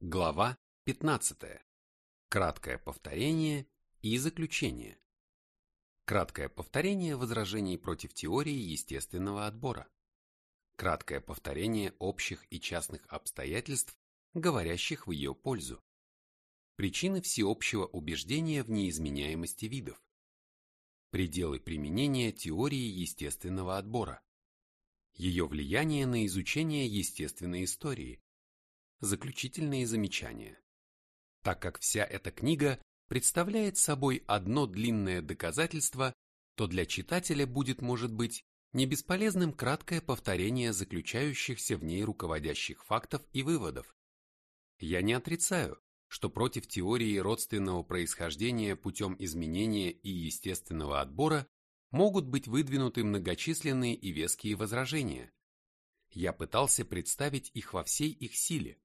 Глава 15. Краткое повторение и заключение. Краткое повторение возражений против теории естественного отбора. Краткое повторение общих и частных обстоятельств, говорящих в ее пользу. Причины всеобщего убеждения в неизменяемости видов. Пределы применения теории естественного отбора. Ее влияние на изучение естественной истории заключительные замечания. Так как вся эта книга представляет собой одно длинное доказательство, то для читателя будет, может быть, не бесполезным краткое повторение заключающихся в ней руководящих фактов и выводов. Я не отрицаю, что против теории родственного происхождения путем изменения и естественного отбора могут быть выдвинуты многочисленные и веские возражения. Я пытался представить их во всей их силе,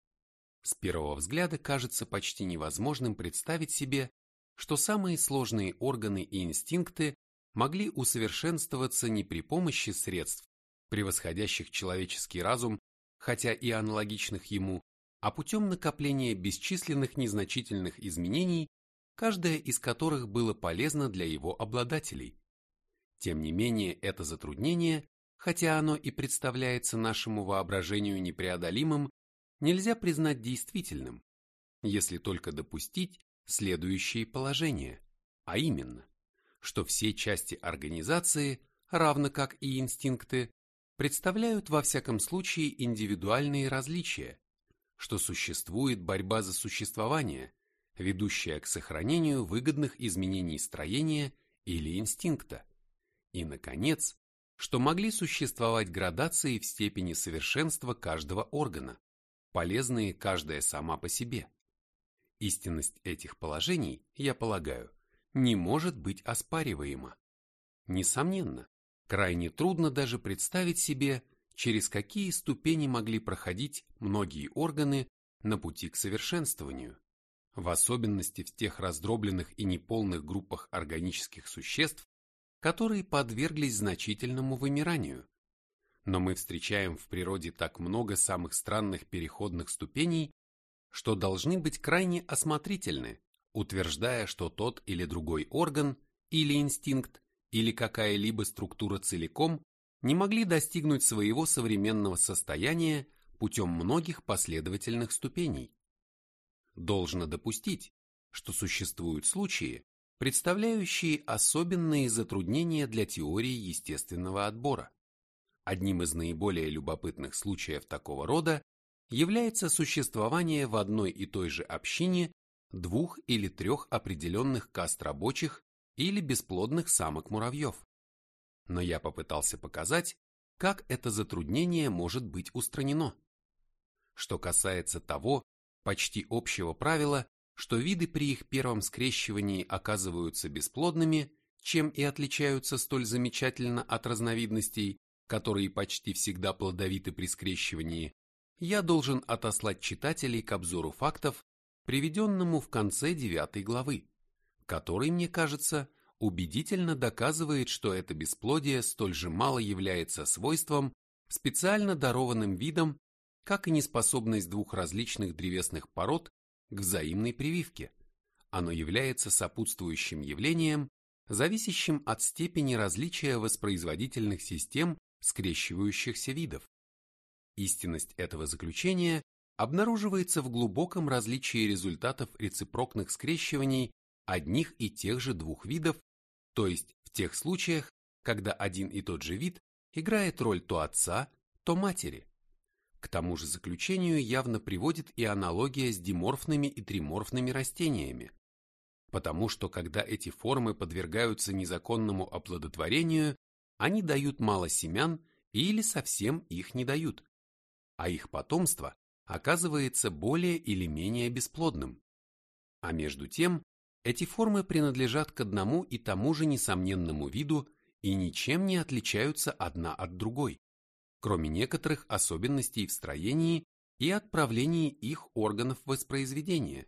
с первого взгляда кажется почти невозможным представить себе, что самые сложные органы и инстинкты могли усовершенствоваться не при помощи средств, превосходящих человеческий разум, хотя и аналогичных ему, а путем накопления бесчисленных незначительных изменений, каждое из которых было полезно для его обладателей. Тем не менее, это затруднение, хотя оно и представляется нашему воображению непреодолимым, нельзя признать действительным, если только допустить следующие положения, а именно, что все части организации, равно как и инстинкты, представляют во всяком случае индивидуальные различия, что существует борьба за существование, ведущая к сохранению выгодных изменений строения или инстинкта, и, наконец, что могли существовать градации в степени совершенства каждого органа, полезные каждая сама по себе. Истинность этих положений, я полагаю, не может быть оспариваема. Несомненно, крайне трудно даже представить себе, через какие ступени могли проходить многие органы на пути к совершенствованию, в особенности в тех раздробленных и неполных группах органических существ, которые подверглись значительному вымиранию, но мы встречаем в природе так много самых странных переходных ступеней, что должны быть крайне осмотрительны, утверждая, что тот или другой орган, или инстинкт, или какая-либо структура целиком не могли достигнуть своего современного состояния путем многих последовательных ступеней. Должно допустить, что существуют случаи, представляющие особенные затруднения для теории естественного отбора. Одним из наиболее любопытных случаев такого рода является существование в одной и той же общине двух или трех определенных каст рабочих или бесплодных самок муравьев. Но я попытался показать, как это затруднение может быть устранено. Что касается того почти общего правила, что виды при их первом скрещивании оказываются бесплодными, чем и отличаются столь замечательно от разновидностей, которые почти всегда плодовиты при скрещивании, я должен отослать читателей к обзору фактов, приведенному в конце девятой главы, который, мне кажется, убедительно доказывает, что это бесплодие столь же мало является свойством, специально дарованным видом, как и неспособность двух различных древесных пород к взаимной прививке. Оно является сопутствующим явлением, зависящим от степени различия воспроизводительных систем скрещивающихся видов. Истинность этого заключения обнаруживается в глубоком различии результатов рецепрокных скрещиваний одних и тех же двух видов, то есть в тех случаях, когда один и тот же вид играет роль то отца, то матери. К тому же заключению явно приводит и аналогия с диморфными и триморфными растениями, потому что когда эти формы подвергаются незаконному оплодотворению, они дают мало семян или совсем их не дают, а их потомство оказывается более или менее бесплодным. А между тем, эти формы принадлежат к одному и тому же несомненному виду и ничем не отличаются одна от другой, кроме некоторых особенностей в строении и отправлении их органов воспроизведения.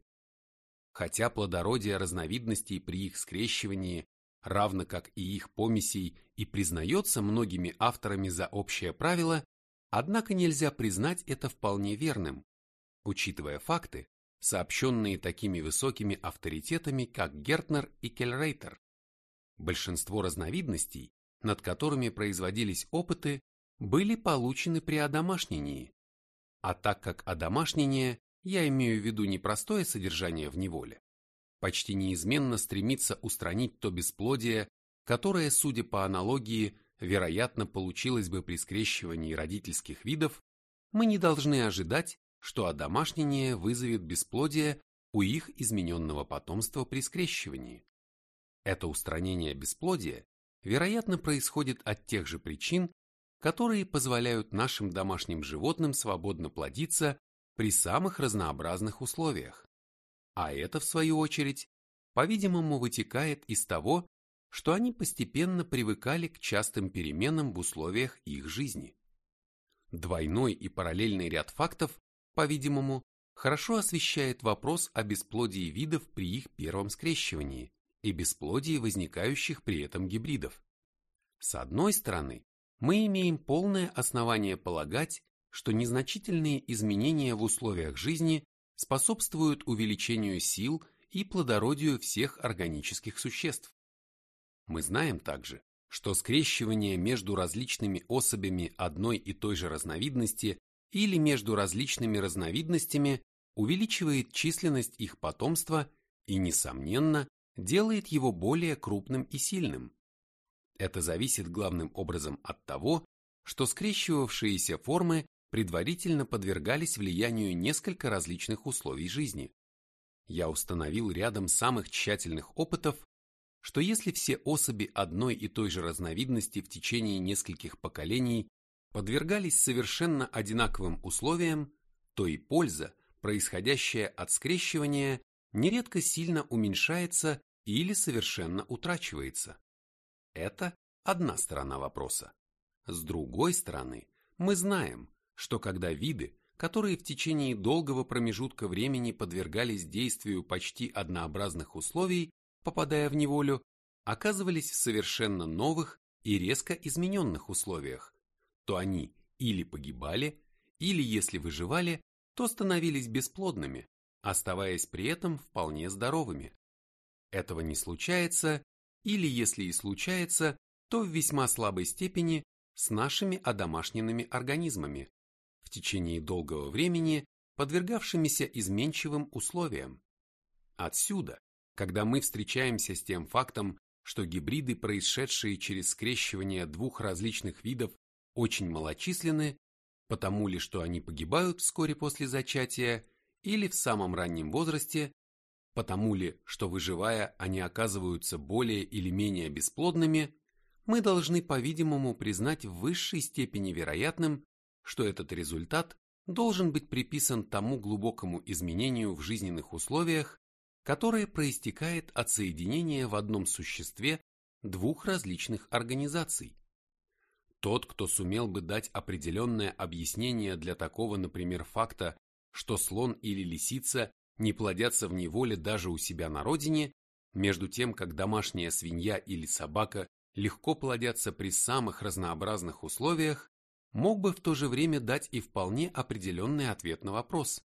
Хотя плодородие разновидностей при их скрещивании равно как и их помесей, и признается многими авторами за общее правило, однако нельзя признать это вполне верным, учитывая факты, сообщенные такими высокими авторитетами, как Гертнер и Кельрейтер. Большинство разновидностей, над которыми производились опыты, были получены при одомашнении. А так как одомашнение, я имею в виду не простое содержание в неволе, почти неизменно стремится устранить то бесплодие, которое, судя по аналогии, вероятно, получилось бы при скрещивании родительских видов, мы не должны ожидать, что одомашнение вызовет бесплодие у их измененного потомства при скрещивании. Это устранение бесплодия, вероятно, происходит от тех же причин, которые позволяют нашим домашним животным свободно плодиться при самых разнообразных условиях. А это, в свою очередь, по-видимому, вытекает из того, что они постепенно привыкали к частым переменам в условиях их жизни. Двойной и параллельный ряд фактов, по-видимому, хорошо освещает вопрос о бесплодии видов при их первом скрещивании и бесплодии возникающих при этом гибридов. С одной стороны, мы имеем полное основание полагать, что незначительные изменения в условиях жизни способствуют увеличению сил и плодородию всех органических существ. Мы знаем также, что скрещивание между различными особями одной и той же разновидности или между различными разновидностями увеличивает численность их потомства и, несомненно, делает его более крупным и сильным. Это зависит главным образом от того, что скрещивавшиеся формы предварительно подвергались влиянию несколько различных условий жизни. Я установил рядом самых тщательных опытов, что если все особи одной и той же разновидности в течение нескольких поколений подвергались совершенно одинаковым условиям, то и польза, происходящая от скрещивания, нередко сильно уменьшается или совершенно утрачивается. Это одна сторона вопроса. С другой стороны, мы знаем, что когда виды, которые в течение долгого промежутка времени подвергались действию почти однообразных условий, попадая в неволю, оказывались в совершенно новых и резко измененных условиях, то они или погибали, или, если выживали, то становились бесплодными, оставаясь при этом вполне здоровыми. Этого не случается или если и случается, то в весьма слабой степени с нашими одомашненными организмами, в течение долгого времени подвергавшимися изменчивым условиям. Отсюда, когда мы встречаемся с тем фактом, что гибриды, происшедшие через скрещивание двух различных видов, очень малочисленны, потому ли что они погибают вскоре после зачатия или в самом раннем возрасте, потому ли, что выживая, они оказываются более или менее бесплодными, мы должны, по-видимому, признать в высшей степени вероятным, что этот результат должен быть приписан тому глубокому изменению в жизненных условиях, которое проистекает от соединения в одном существе двух различных организаций. Тот, кто сумел бы дать определенное объяснение для такого, например, факта, что слон или лисица не плодятся в неволе даже у себя на родине, между тем, как домашняя свинья или собака легко плодятся при самых разнообразных условиях, мог бы в то же время дать и вполне определенный ответ на вопрос,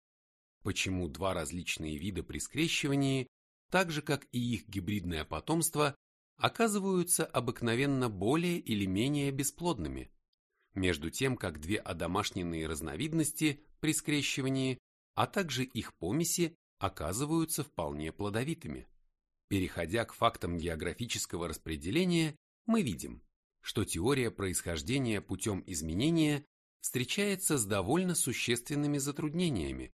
почему два различные вида при скрещивании, так же как и их гибридное потомство, оказываются обыкновенно более или менее бесплодными, между тем как две одомашненные разновидности при скрещивании а также их помеси оказываются вполне плодовитыми. Переходя к фактам географического распределения, мы видим, что теория происхождения путем изменения встречается с довольно существенными затруднениями.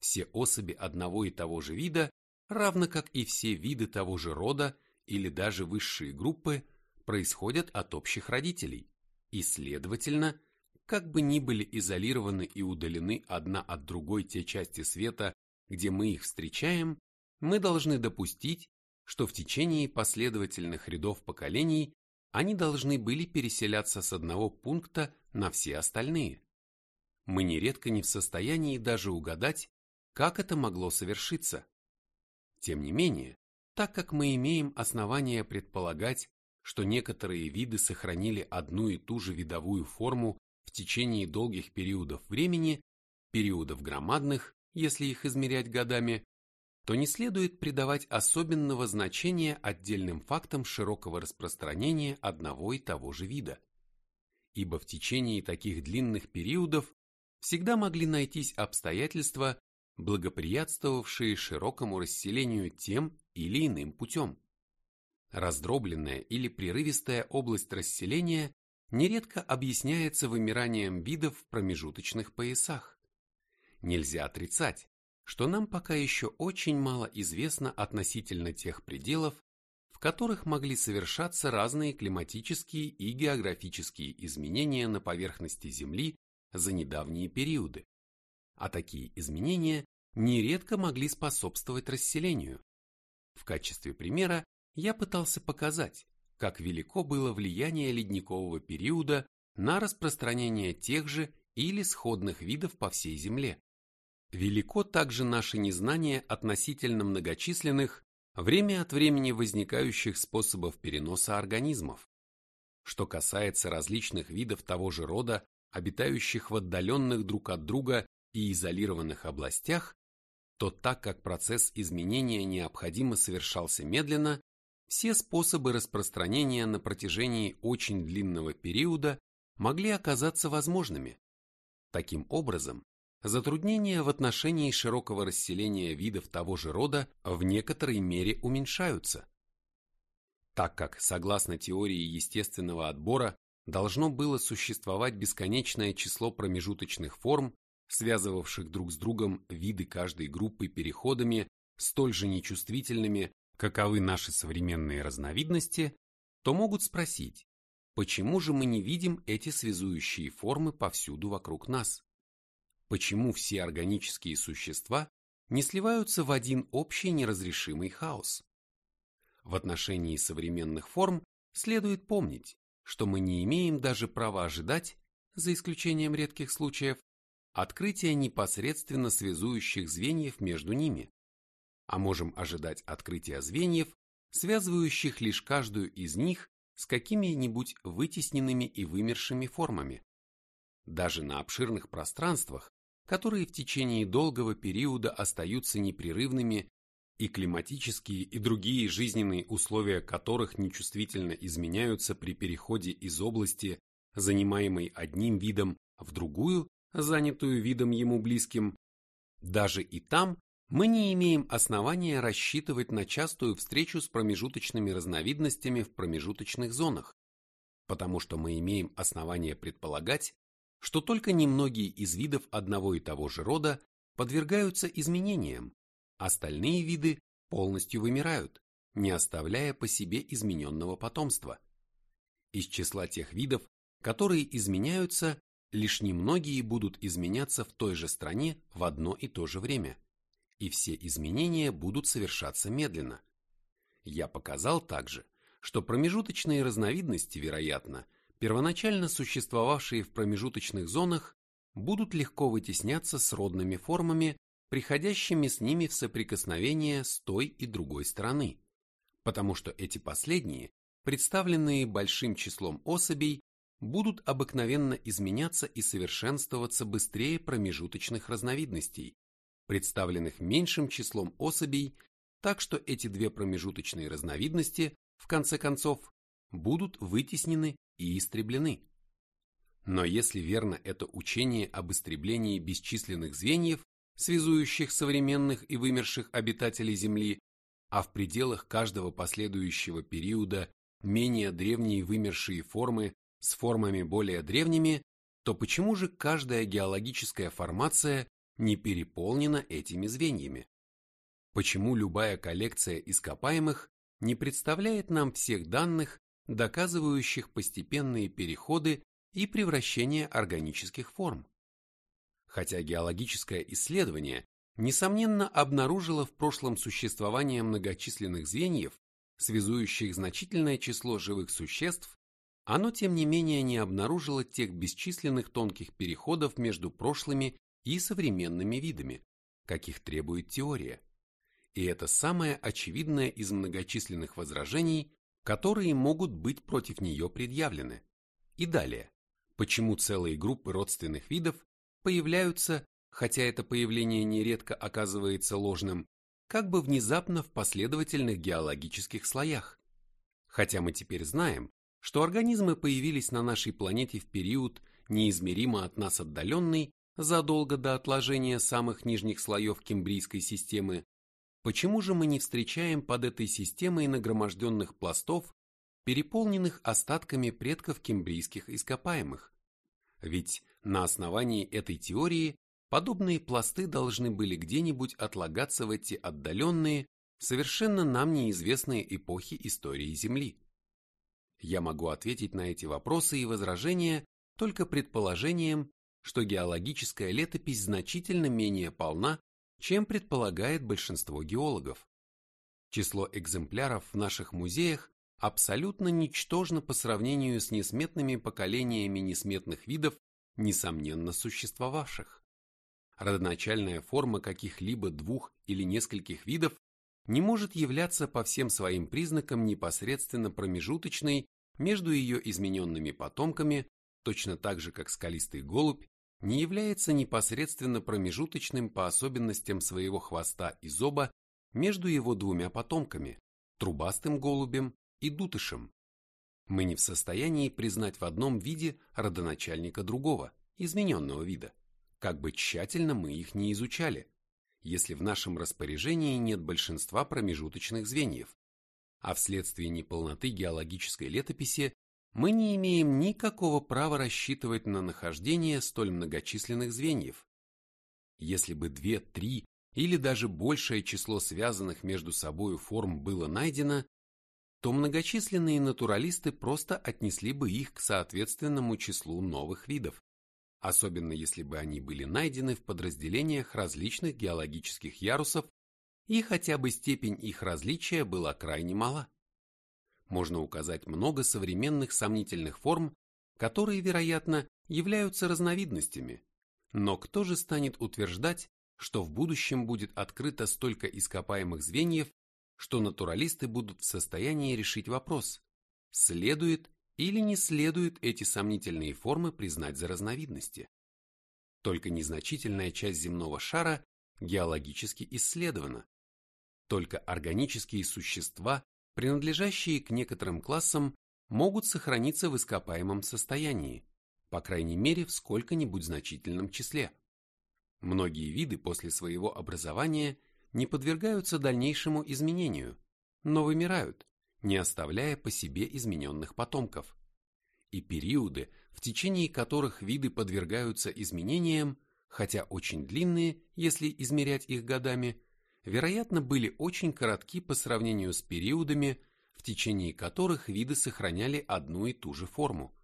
Все особи одного и того же вида, равно как и все виды того же рода или даже высшие группы, происходят от общих родителей, и, следовательно, как бы ни были изолированы и удалены одна от другой те части света, где мы их встречаем, мы должны допустить, что в течение последовательных рядов поколений они должны были переселяться с одного пункта на все остальные. Мы нередко не в состоянии даже угадать, как это могло совершиться. Тем не менее, так как мы имеем основания предполагать, что некоторые виды сохранили одну и ту же видовую форму в течение долгих периодов времени, периодов громадных если их измерять годами, то не следует придавать особенного значения отдельным фактам широкого распространения одного и того же вида. Ибо в течение таких длинных периодов всегда могли найтись обстоятельства, благоприятствовавшие широкому расселению тем или иным путем. Раздробленная или прерывистая область расселения нередко объясняется вымиранием видов в промежуточных поясах. Нельзя отрицать, что нам пока еще очень мало известно относительно тех пределов, в которых могли совершаться разные климатические и географические изменения на поверхности Земли за недавние периоды. А такие изменения нередко могли способствовать расселению. В качестве примера я пытался показать, как велико было влияние ледникового периода на распространение тех же или сходных видов по всей Земле. Велико также наше незнание относительно многочисленных, время от времени возникающих способов переноса организмов. Что касается различных видов того же рода, обитающих в отдаленных друг от друга и изолированных областях, то так как процесс изменения необходимо совершался медленно, все способы распространения на протяжении очень длинного периода могли оказаться возможными. Таким образом, затруднения в отношении широкого расселения видов того же рода в некоторой мере уменьшаются. Так как, согласно теории естественного отбора, должно было существовать бесконечное число промежуточных форм, связывавших друг с другом виды каждой группы переходами, столь же нечувствительными, каковы наши современные разновидности, то могут спросить, почему же мы не видим эти связующие формы повсюду вокруг нас? Почему все органические существа не сливаются в один общий неразрешимый хаос? В отношении современных форм следует помнить, что мы не имеем даже права ожидать, за исключением редких случаев, открытия непосредственно связующих звеньев между ними, а можем ожидать открытия звеньев, связывающих лишь каждую из них с какими-нибудь вытесненными и вымершими формами. Даже на обширных пространствах, которые в течение долгого периода остаются непрерывными и климатические и другие жизненные условия которых нечувствительно изменяются при переходе из области, занимаемой одним видом, в другую, занятую видом ему близким, даже и там мы не имеем основания рассчитывать на частую встречу с промежуточными разновидностями в промежуточных зонах, потому что мы имеем основания предполагать, что только немногие из видов одного и того же рода подвергаются изменениям, остальные виды полностью вымирают, не оставляя по себе измененного потомства. Из числа тех видов, которые изменяются, лишь немногие будут изменяться в той же стране в одно и то же время и все изменения будут совершаться медленно. Я показал также, что промежуточные разновидности, вероятно, первоначально существовавшие в промежуточных зонах, будут легко вытесняться с родными формами, приходящими с ними в соприкосновение с той и другой стороны, потому что эти последние, представленные большим числом особей, будут обыкновенно изменяться и совершенствоваться быстрее промежуточных разновидностей, представленных меньшим числом особей, так что эти две промежуточные разновидности, в конце концов, будут вытеснены и истреблены. Но если верно это учение об истреблении бесчисленных звеньев, связующих современных и вымерших обитателей Земли, а в пределах каждого последующего периода менее древние вымершие формы с формами более древними, то почему же каждая геологическая формация не переполнена этими звеньями? Почему любая коллекция ископаемых не представляет нам всех данных, доказывающих постепенные переходы и превращение органических форм? Хотя геологическое исследование, несомненно, обнаружило в прошлом существование многочисленных звеньев, связующих значительное число живых существ, оно тем не менее не обнаружило тех бесчисленных тонких переходов между прошлыми и современными видами, каких требует теория. И это самое очевидное из многочисленных возражений, которые могут быть против нее предъявлены. И далее, почему целые группы родственных видов появляются, хотя это появление нередко оказывается ложным, как бы внезапно в последовательных геологических слоях. Хотя мы теперь знаем, что организмы появились на нашей планете в период, неизмеримо от нас отдаленный, задолго до отложения самых нижних слоев кембрийской системы, почему же мы не встречаем под этой системой нагроможденных пластов, переполненных остатками предков кембрийских ископаемых? Ведь на основании этой теории подобные пласты должны были где-нибудь отлагаться в эти отдаленные, совершенно нам неизвестные эпохи истории Земли. Я могу ответить на эти вопросы и возражения только предположением, что геологическая летопись значительно менее полна, чем предполагает большинство геологов. Число экземпляров в наших музеях абсолютно ничтожно по сравнению с несметными поколениями несметных видов, несомненно существовавших. Родоначальная форма каких-либо двух или нескольких видов не может являться по всем своим признакам непосредственно промежуточной между ее измененными потомками, точно так же, как скалистый голубь, не является непосредственно промежуточным по особенностям своего хвоста и зоба между его двумя потомками, трубастым голубем и дутышем. Мы не в состоянии признать в одном виде родоначальника другого, измененного вида, как бы тщательно мы их не изучали, если в нашем распоряжении нет большинства промежуточных звеньев, а вследствие неполноты геологической летописи мы не имеем никакого права рассчитывать на нахождение столь многочисленных звеньев. Если бы две, три или даже большее число связанных между собой форм было найдено, то многочисленные натуралисты просто отнесли бы их к соответственному числу новых видов, особенно если бы они были найдены в подразделениях различных геологических ярусов и хотя бы степень их различия была крайне мала. Можно указать много современных сомнительных форм, которые, вероятно, являются разновидностями, но кто же станет утверждать, что в будущем будет открыто столько ископаемых звеньев, что натуралисты будут в состоянии решить вопрос, следует или не следует эти сомнительные формы признать за разновидности. Только незначительная часть земного шара геологически исследована, только органические существа, принадлежащие к некоторым классам, могут сохраниться в ископаемом состоянии, по крайней мере в сколько-нибудь значительном числе. Многие виды после своего образования не подвергаются дальнейшему изменению, но вымирают, не оставляя по себе измененных потомков. И периоды, в течение которых виды подвергаются изменениям, хотя очень длинные, если измерять их годами, вероятно, были очень коротки по сравнению с периодами, в течение которых виды сохраняли одну и ту же форму.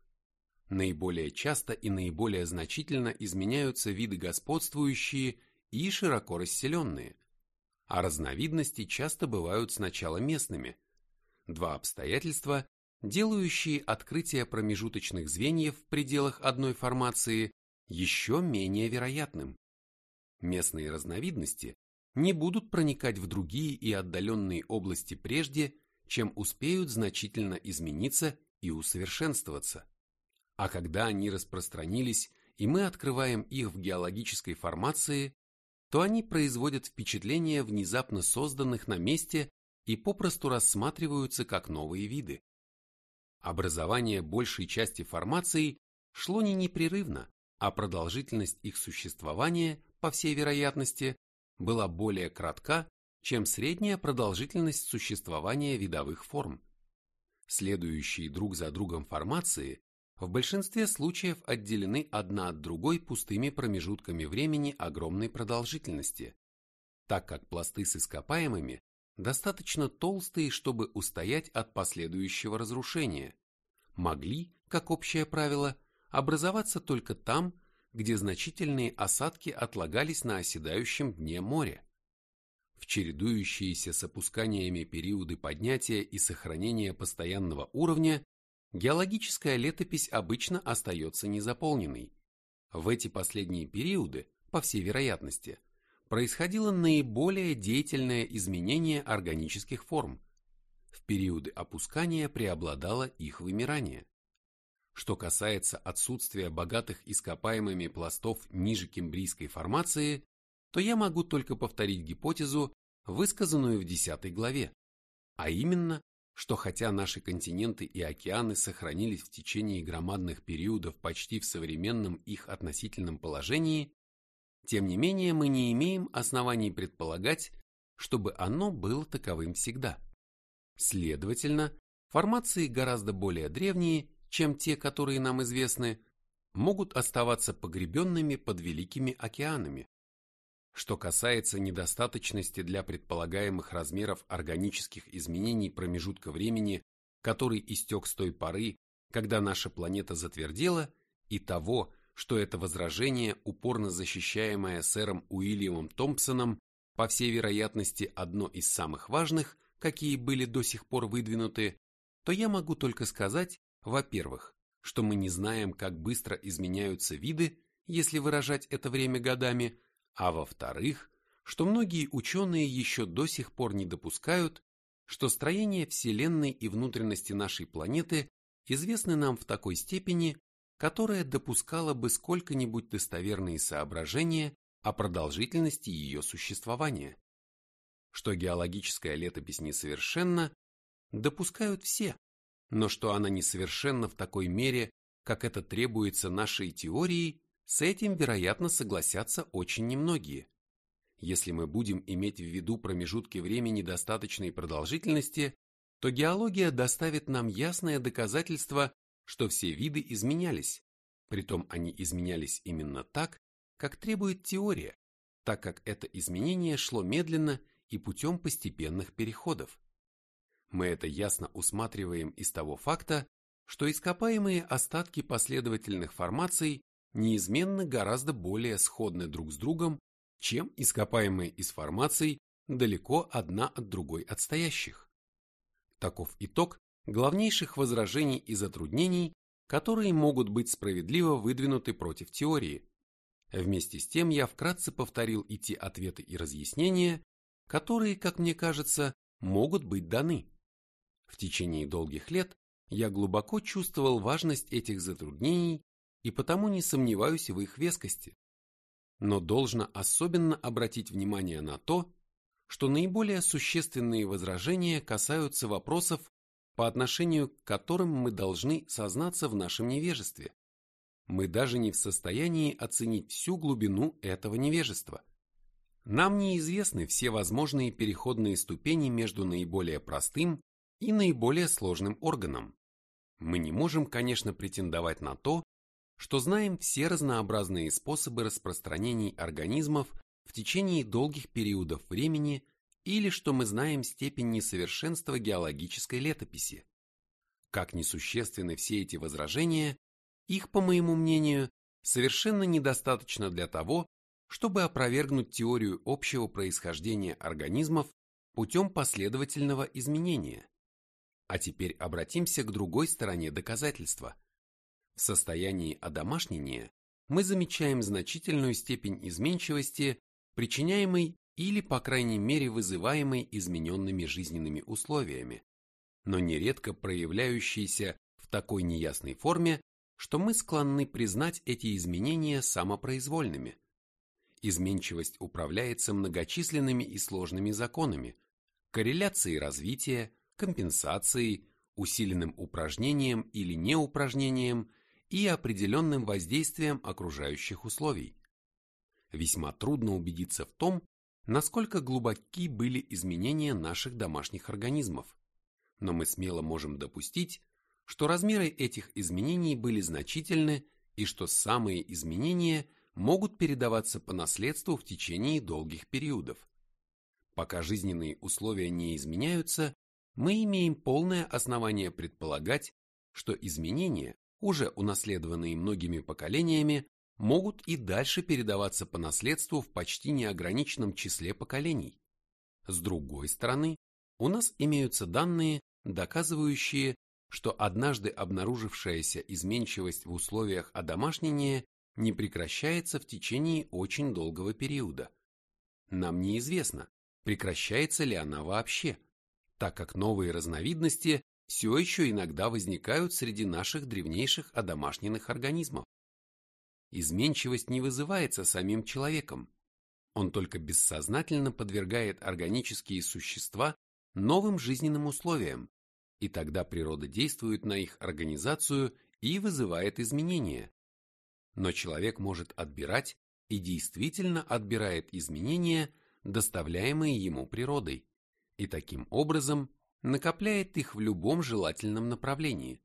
Наиболее часто и наиболее значительно изменяются виды господствующие и широко расселенные, а разновидности часто бывают сначала местными. Два обстоятельства, делающие открытие промежуточных звеньев в пределах одной формации еще менее вероятным. Местные разновидности не будут проникать в другие и отдаленные области прежде, чем успеют значительно измениться и усовершенствоваться. А когда они распространились, и мы открываем их в геологической формации, то они производят впечатление внезапно созданных на месте и попросту рассматриваются как новые виды. Образование большей части формаций шло не непрерывно, а продолжительность их существования, по всей вероятности, была более кратка, чем средняя продолжительность существования видовых форм. Следующие друг за другом формации в большинстве случаев отделены одна от другой пустыми промежутками времени огромной продолжительности, так как пласты с ископаемыми достаточно толстые, чтобы устоять от последующего разрушения, могли, как общее правило, образоваться только там, где значительные осадки отлагались на оседающем дне моря. В чередующиеся с опусканиями периоды поднятия и сохранения постоянного уровня геологическая летопись обычно остается незаполненной. В эти последние периоды, по всей вероятности, происходило наиболее деятельное изменение органических форм. В периоды опускания преобладало их вымирание. Что касается отсутствия богатых ископаемыми пластов ниже кембрийской формации, то я могу только повторить гипотезу, высказанную в 10 главе, а именно, что хотя наши континенты и океаны сохранились в течение громадных периодов почти в современном их относительном положении, тем не менее мы не имеем оснований предполагать, чтобы оно было таковым всегда. Следовательно, формации гораздо более древние, чем те, которые нам известны, могут оставаться погребенными под великими океанами. Что касается недостаточности для предполагаемых размеров органических изменений промежутка времени, который истек с той поры, когда наша планета затвердела, и того, что это возражение, упорно защищаемое сэром Уильямом Томпсоном, по всей вероятности одно из самых важных, какие были до сих пор выдвинуты, то я могу только сказать, во-первых, что мы не знаем, как быстро изменяются виды, если выражать это время годами, а во-вторых, что многие ученые еще до сих пор не допускают, что строение Вселенной и внутренности нашей планеты известны нам в такой степени, которая допускала бы сколько-нибудь достоверные соображения о продолжительности ее существования. Что геологическая летопись несовершенна, допускают все, но что она несовершенна в такой мере, как это требуется нашей теорией, с этим, вероятно, согласятся очень немногие. Если мы будем иметь в виду промежутки времени достаточной продолжительности, то геология доставит нам ясное доказательство, что все виды изменялись, притом они изменялись именно так, как требует теория, так как это изменение шло медленно и путем постепенных переходов. Мы это ясно усматриваем из того факта, что ископаемые остатки последовательных формаций неизменно гораздо более сходны друг с другом, чем ископаемые из формаций далеко одна от другой отстоящих. Таков итог главнейших возражений и затруднений, которые могут быть справедливо выдвинуты против теории. Вместе с тем я вкратце повторил и те ответы и разъяснения, которые, как мне кажется, могут быть даны. В течение долгих лет я глубоко чувствовал важность этих затруднений и потому не сомневаюсь в их вескости. Но должно особенно обратить внимание на то, что наиболее существенные возражения касаются вопросов, по отношению к которым мы должны сознаться в нашем невежестве. Мы даже не в состоянии оценить всю глубину этого невежества. Нам неизвестны все возможные переходные ступени между наиболее простым и наиболее сложным органом. Мы не можем, конечно, претендовать на то, что знаем все разнообразные способы распространений организмов в течение долгих периодов времени или что мы знаем степень несовершенства геологической летописи. Как несущественны все эти возражения, их, по моему мнению, совершенно недостаточно для того, чтобы опровергнуть теорию общего происхождения организмов путем последовательного изменения. А теперь обратимся к другой стороне доказательства. В состоянии одомашнения мы замечаем значительную степень изменчивости, причиняемой или, по крайней мере, вызываемой измененными жизненными условиями, но нередко проявляющейся в такой неясной форме, что мы склонны признать эти изменения самопроизвольными. Изменчивость управляется многочисленными и сложными законами, корреляцией развития, компенсацией, усиленным упражнением или неупражнением и определенным воздействием окружающих условий. Весьма трудно убедиться в том, насколько глубоки были изменения наших домашних организмов, но мы смело можем допустить, что размеры этих изменений были значительны и что самые изменения могут передаваться по наследству в течение долгих периодов. Пока жизненные условия не изменяются, мы имеем полное основание предполагать, что изменения, уже унаследованные многими поколениями, могут и дальше передаваться по наследству в почти неограниченном числе поколений. С другой стороны, у нас имеются данные, доказывающие, что однажды обнаружившаяся изменчивость в условиях одомашнения не прекращается в течение очень долгого периода. Нам неизвестно, прекращается ли она вообще так как новые разновидности все еще иногда возникают среди наших древнейших одомашненных организмов. Изменчивость не вызывается самим человеком, он только бессознательно подвергает органические существа новым жизненным условиям, и тогда природа действует на их организацию и вызывает изменения. Но человек может отбирать и действительно отбирает изменения, доставляемые ему природой, и таким образом накопляет их в любом желательном направлении.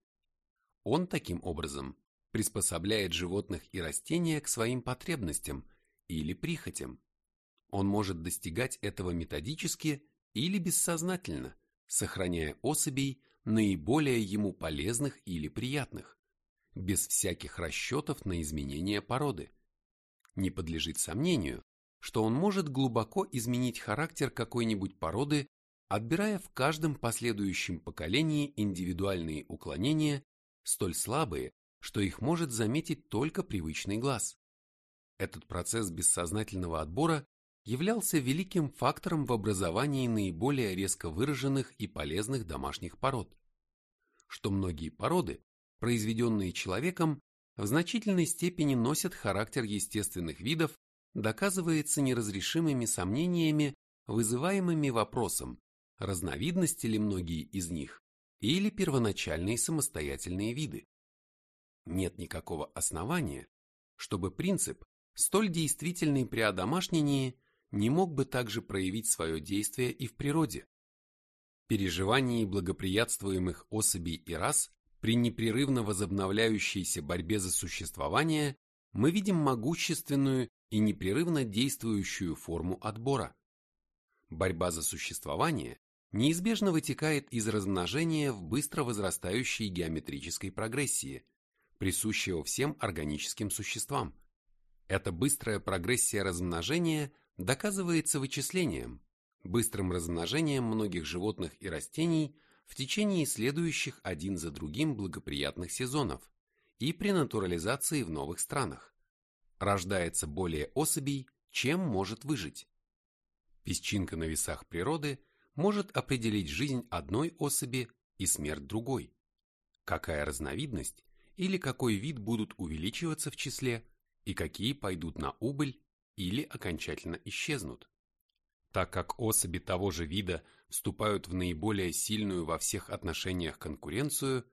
Он таким образом приспособляет животных и растения к своим потребностям или прихотям. Он может достигать этого методически или бессознательно, сохраняя особей наиболее ему полезных или приятных, без всяких расчетов на изменение породы. Не подлежит сомнению, что он может глубоко изменить характер какой-нибудь породы, отбирая в каждом последующем поколении индивидуальные уклонения, столь слабые, что их может заметить только привычный глаз. Этот процесс бессознательного отбора являлся великим фактором в образовании наиболее резко выраженных и полезных домашних пород. Что многие породы, произведенные человеком, в значительной степени носят характер естественных видов, доказывается неразрешимыми сомнениями, вызываемыми вопросом, разновидности ли многие из них или первоначальные самостоятельные виды. Нет никакого основания, чтобы принцип, столь действительный при одомашнении, не мог бы также проявить свое действие и в природе. Переживании благоприятствуемых особей и рас при непрерывно возобновляющейся борьбе за существование мы видим могущественную и непрерывно действующую форму отбора. Борьба за существование неизбежно вытекает из размножения в быстро возрастающей геометрической прогрессии, присущего всем органическим существам. Эта быстрая прогрессия размножения доказывается вычислением, быстрым размножением многих животных и растений в течение следующих один за другим благоприятных сезонов и при натурализации в новых странах. Рождается более особей, чем может выжить. Песчинка на весах природы может определить жизнь одной особи и смерть другой. Какая разновидность или какой вид будут увеличиваться в числе и какие пойдут на убыль или окончательно исчезнут. Так как особи того же вида вступают в наиболее сильную во всех отношениях конкуренцию,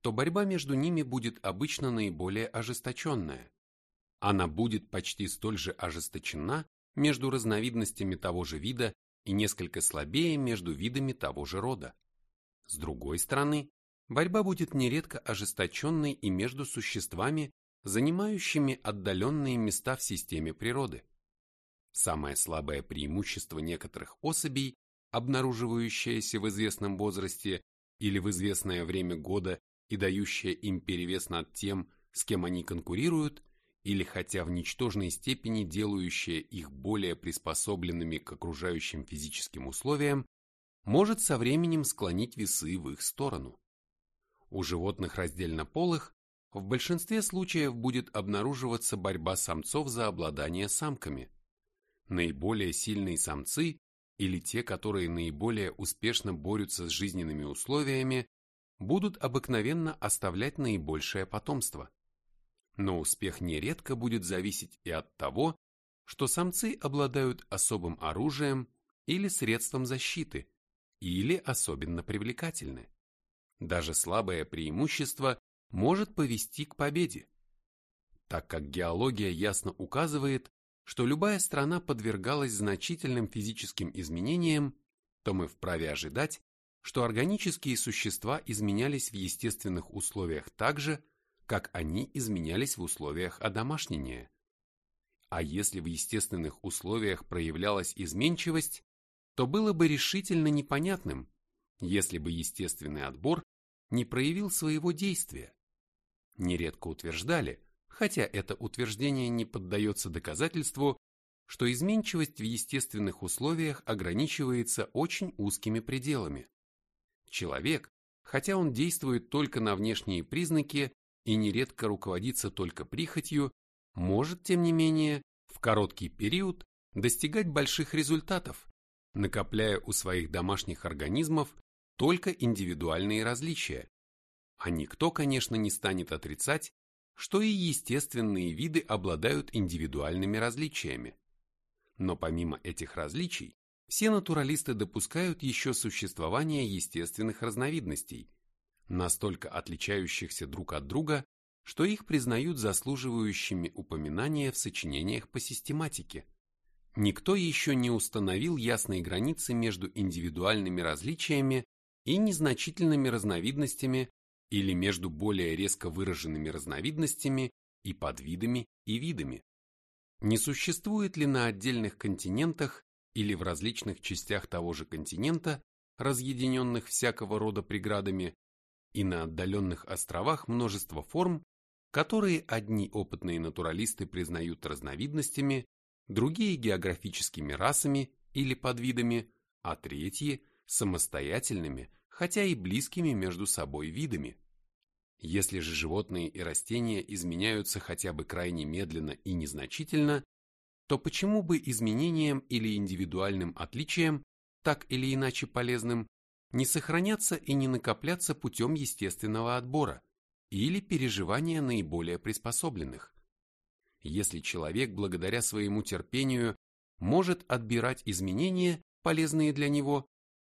то борьба между ними будет обычно наиболее ожесточенная. Она будет почти столь же ожесточена между разновидностями того же вида и несколько слабее между видами того же рода. С другой стороны, борьба будет нередко ожесточенной и между существами, занимающими отдаленные места в системе природы. Самое слабое преимущество некоторых особей, обнаруживающееся в известном возрасте или в известное время года и дающее им перевес над тем, с кем они конкурируют, или хотя в ничтожной степени делающее их более приспособленными к окружающим физическим условиям, может со временем склонить весы в их сторону. У животных раздельно полых в большинстве случаев будет обнаруживаться борьба самцов за обладание самками. Наиболее сильные самцы или те, которые наиболее успешно борются с жизненными условиями, будут обыкновенно оставлять наибольшее потомство. Но успех нередко будет зависеть и от того, что самцы обладают особым оружием или средством защиты, или особенно привлекательны. Даже слабое преимущество может повести к победе. Так как геология ясно указывает, что любая страна подвергалась значительным физическим изменениям, то мы вправе ожидать, что органические существа изменялись в естественных условиях так же, как они изменялись в условиях одомашнения. А если в естественных условиях проявлялась изменчивость, то было бы решительно непонятным, если бы естественный отбор не проявил своего действия, нередко утверждали, хотя это утверждение не поддается доказательству, что изменчивость в естественных условиях ограничивается очень узкими пределами. Человек, хотя он действует только на внешние признаки и нередко руководится только прихотью, может, тем не менее, в короткий период достигать больших результатов, накопляя у своих домашних организмов только индивидуальные различия, а никто, конечно, не станет отрицать, что и естественные виды обладают индивидуальными различиями. Но помимо этих различий, все натуралисты допускают еще существование естественных разновидностей, настолько отличающихся друг от друга, что их признают заслуживающими упоминания в сочинениях по систематике. Никто еще не установил ясной границы между индивидуальными различиями и незначительными разновидностями или между более резко выраженными разновидностями и подвидами и видами. Не существует ли на отдельных континентах или в различных частях того же континента, разъединенных всякого рода преградами, и на отдаленных островах множество форм, которые одни опытные натуралисты признают разновидностями, другие географическими расами или подвидами, а третьи – самостоятельными, хотя и близкими между собой видами. Если же животные и растения изменяются хотя бы крайне медленно и незначительно, то почему бы изменениям или индивидуальным отличиям, так или иначе полезным, не сохраняться и не накопляться путем естественного отбора или переживания наиболее приспособленных? Если человек благодаря своему терпению может отбирать изменения, полезные для него,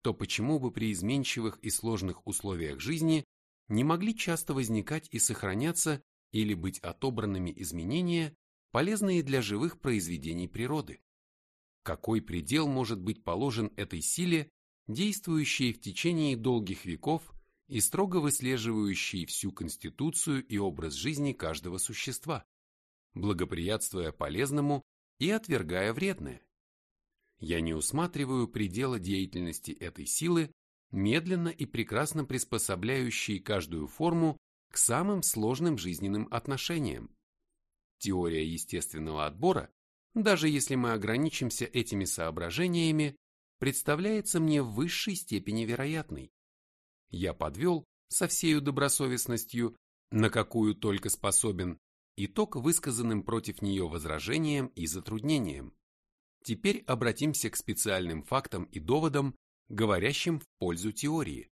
то почему бы при изменчивых и сложных условиях жизни не могли часто возникать и сохраняться или быть отобранными изменения, полезные для живых произведений природы. Какой предел может быть положен этой силе, действующей в течение долгих веков и строго выслеживающей всю конституцию и образ жизни каждого существа, благоприятствуя полезному и отвергая вредное? Я не усматриваю предела деятельности этой силы, медленно и прекрасно приспособляющей каждую форму к самым сложным жизненным отношениям, Теория естественного отбора, даже если мы ограничимся этими соображениями, представляется мне в высшей степени вероятной. Я подвел со всею добросовестностью, на какую только способен, итог высказанным против нее возражениям и затруднениям. Теперь обратимся к специальным фактам и доводам, говорящим в пользу теории.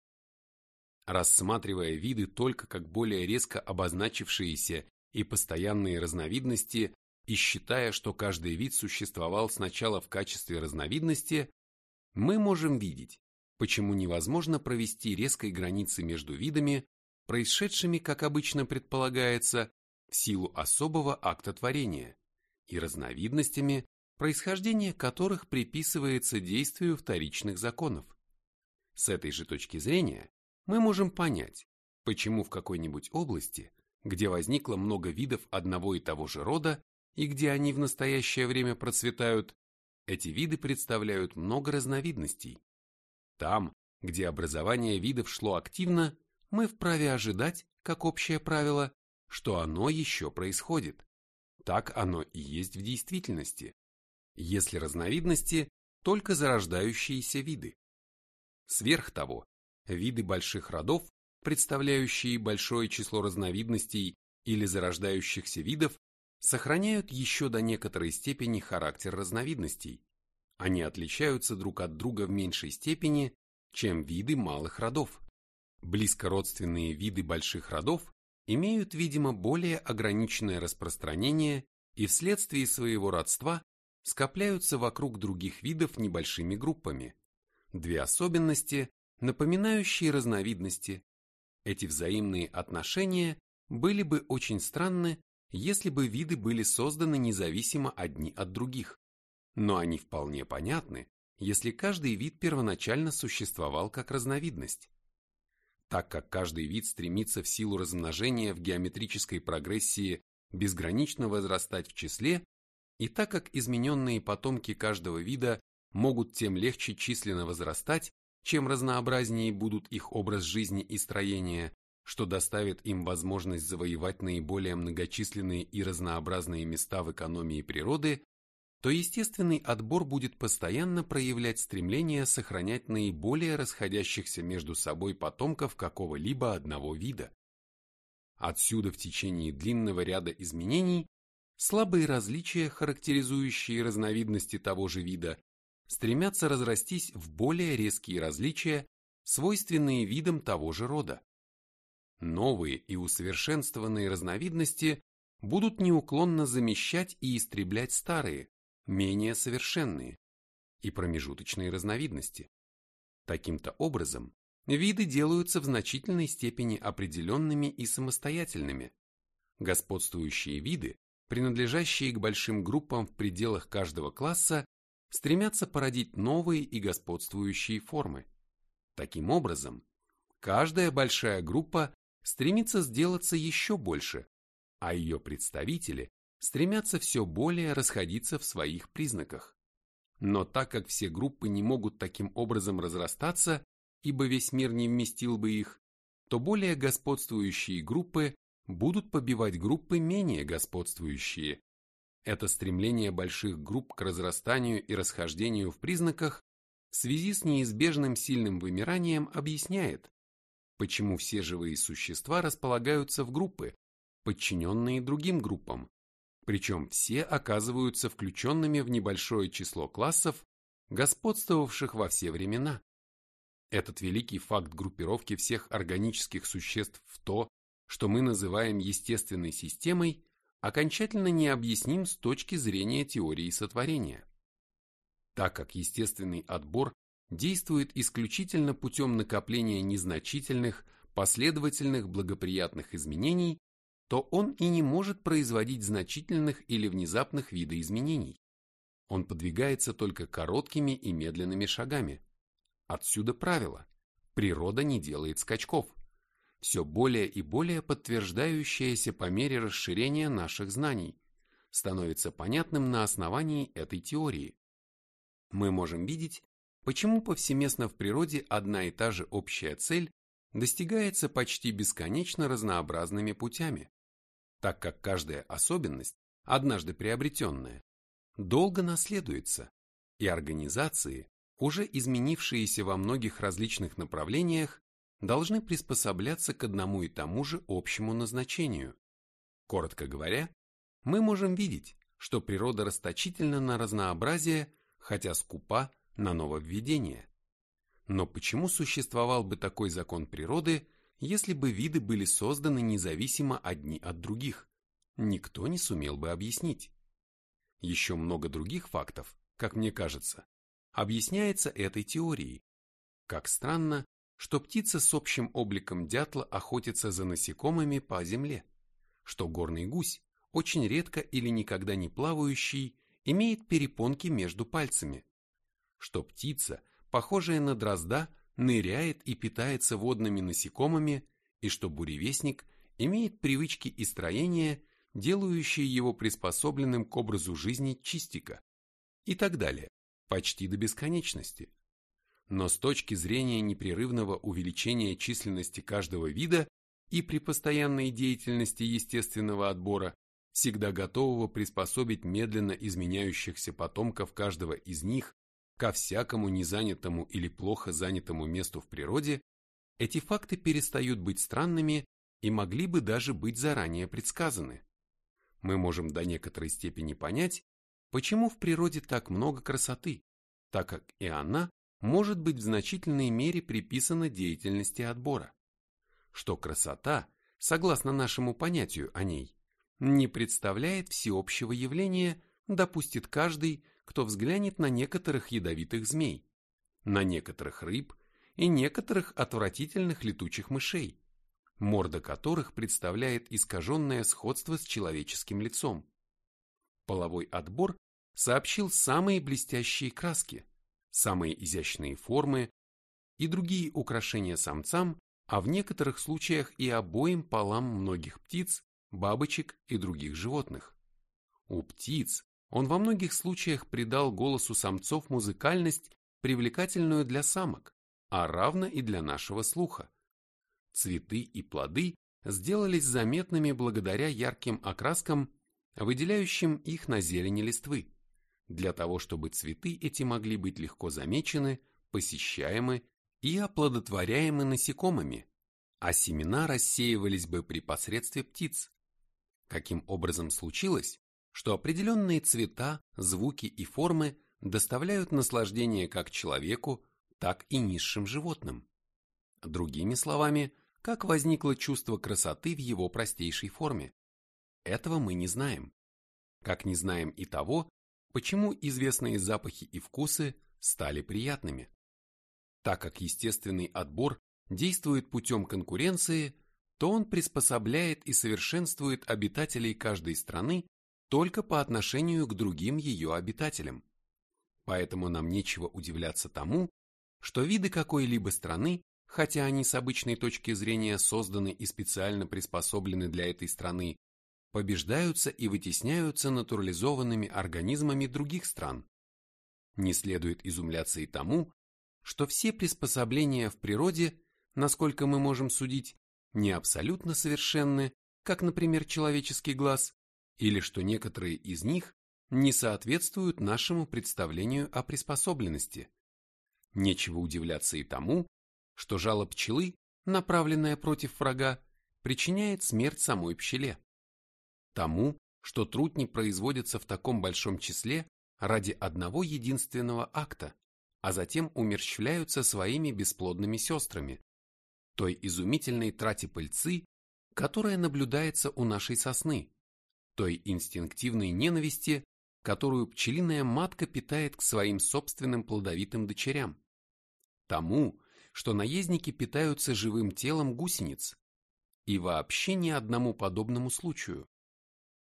Рассматривая виды только как более резко обозначившиеся и постоянные разновидности, и считая, что каждый вид существовал сначала в качестве разновидности, мы можем видеть, почему невозможно провести резкой границы между видами, происшедшими, как обычно предполагается, в силу особого акта творения, и разновидностями, происхождение которых приписывается действию вторичных законов. С этой же точки зрения мы можем понять, почему в какой-нибудь области где возникло много видов одного и того же рода и где они в настоящее время процветают, эти виды представляют много разновидностей. Там, где образование видов шло активно, мы вправе ожидать, как общее правило, что оно еще происходит. Так оно и есть в действительности, если разновидности – только зарождающиеся виды. Сверх того, виды больших родов представляющие большое число разновидностей или зарождающихся видов, сохраняют еще до некоторой степени характер разновидностей. Они отличаются друг от друга в меньшей степени, чем виды малых родов. Близкородственные виды больших родов имеют, видимо, более ограниченное распространение и вследствие своего родства скопляются вокруг других видов небольшими группами. Две особенности, напоминающие разновидности, эти взаимные отношения были бы очень странны, если бы виды были созданы независимо одни от других. Но они вполне понятны, если каждый вид первоначально существовал как разновидность. Так как каждый вид стремится в силу размножения в геометрической прогрессии безгранично возрастать в числе, и так как измененные потомки каждого вида могут тем легче численно возрастать, чем разнообразнее будут их образ жизни и строения, что доставит им возможность завоевать наиболее многочисленные и разнообразные места в экономии природы, то естественный отбор будет постоянно проявлять стремление сохранять наиболее расходящихся между собой потомков какого-либо одного вида. Отсюда в течение длинного ряда изменений слабые различия, характеризующие разновидности того же вида, стремятся разрастись в более резкие различия, свойственные видам того же рода. Новые и усовершенствованные разновидности будут неуклонно замещать и истреблять старые, менее совершенные и промежуточные разновидности. Таким-то образом, виды делаются в значительной степени определенными и самостоятельными. Господствующие виды, принадлежащие к большим группам в пределах каждого класса, стремятся породить новые и господствующие формы. Таким образом, каждая большая группа стремится сделаться еще больше, а ее представители стремятся все более расходиться в своих признаках. Но так как все группы не могут таким образом разрастаться, ибо весь мир не вместил бы их, то более господствующие группы будут побивать группы менее господствующие. Это стремление больших групп к разрастанию и расхождению в признаках в связи с неизбежным сильным вымиранием объясняет, почему все живые существа располагаются в группы, подчиненные другим группам, причем все оказываются включенными в небольшое число классов, господствовавших во все времена. Этот великий факт группировки всех органических существ в то, что мы называем естественной системой, окончательно не объясним с точки зрения теории сотворения. Так как естественный отбор действует исключительно путем накопления незначительных, последовательных благоприятных изменений то он и не может производить значительных или внезапных видоизменений. Он подвигается только короткими и медленными шагами. Отсюда правило – природа не делает скачков, все более и более подтверждающееся по мере расширения наших знаний, становится понятным на основании этой теории. Мы можем видеть, почему повсеместно в природе одна и та же общая цель достигается почти бесконечно разнообразными путями так как каждая особенность, однажды приобретенная, долго наследуется, и организации, уже изменившиеся во многих различных направлениях, должны приспосабляться к одному и тому же общему назначению. Коротко говоря, мы можем видеть, что природа расточительна на разнообразие, хотя скупа на нововведения. Но почему существовал бы такой закон природы, если бы виды были созданы независимо одни от других, никто не сумел бы объяснить. Еще много других фактов, как мне кажется, объясняется этой теорией. Как странно, что птица с общим обликом дятла охотится за насекомыми по земле, что горный гусь, очень редко или никогда не плавающий, имеет перепонки между пальцами, что птица, похожая на дрозда, ныряет и питается водными насекомыми, и что буревестник имеет привычки и строения, делающие его приспособленным к образу жизни чистика, и так далее, почти до бесконечности. Но с точки зрения непрерывного увеличения численности каждого вида и при постоянной деятельности естественного отбора, всегда готового приспособить медленно изменяющихся потомков каждого из них ко всякому незанятому или плохо занятому месту в природе, эти факты перестают быть странными и могли бы даже быть заранее предсказаны. Мы можем до некоторой степени понять, почему в природе так много красоты, так как и она может быть в значительной мере приписана деятельности отбора. Что красота, согласно нашему понятию о ней, не представляет всеобщего явления, допустит каждый, кто взглянет на некоторых ядовитых змей, на некоторых рыб и некоторых отвратительных летучих мышей, морда которых представляет искаженное сходство с человеческим лицом. Половой отбор сообщил самые блестящие краски, самые изящные формы и другие украшения самцам, а в некоторых случаях и обоим полам многих птиц, бабочек и других животных. У птиц он во многих случаях придал голосу самцов музыкальность, привлекательную для самок, а равно и для нашего слуха. Цветы и плоды сделались заметными благодаря ярким окраскам, выделяющим их на зелени листвы, для того, чтобы цветы эти могли быть легко замечены, посещаемы и оплодотворяемы насекомыми, а семена рассеивались бы при посредстве птиц. Каким образом случилось, что определенные цвета, звуки и формы доставляют наслаждение как человеку, так и низшим животным. Другими словами, как возникло чувство красоты в его простейшей форме. Этого мы не знаем. Как не знаем и того, почему известные запахи и вкусы стали приятными. Так как естественный отбор действует путем конкуренции, то он приспособляет и совершенствует обитателей каждой страны только по отношению к другим ее обитателям. Поэтому нам нечего удивляться тому, что виды какой-либо страны, хотя они с обычной точки зрения созданы и специально приспособлены для этой страны, побеждаются и вытесняются натурализованными организмами других стран. Не следует изумляться и тому, что все приспособления в природе, насколько мы можем судить, не абсолютно совершенны, как, например, человеческий глаз, или что некоторые из них не соответствуют нашему представлению о приспособленности. Нечего удивляться и тому, что жало пчелы, направленное против врага, причиняет смерть самой пчеле. Тому, что трутни производятся в таком большом числе ради одного единственного акта, а затем умерщвляются своими бесплодными сестрами, той изумительной трате пыльцы, которая наблюдается у нашей сосны, той инстинктивной ненависти, которую пчелиная матка питает к своим собственным плодовитым дочерям, тому, что наездники питаются живым телом гусениц, и вообще ни одному подобному случаю.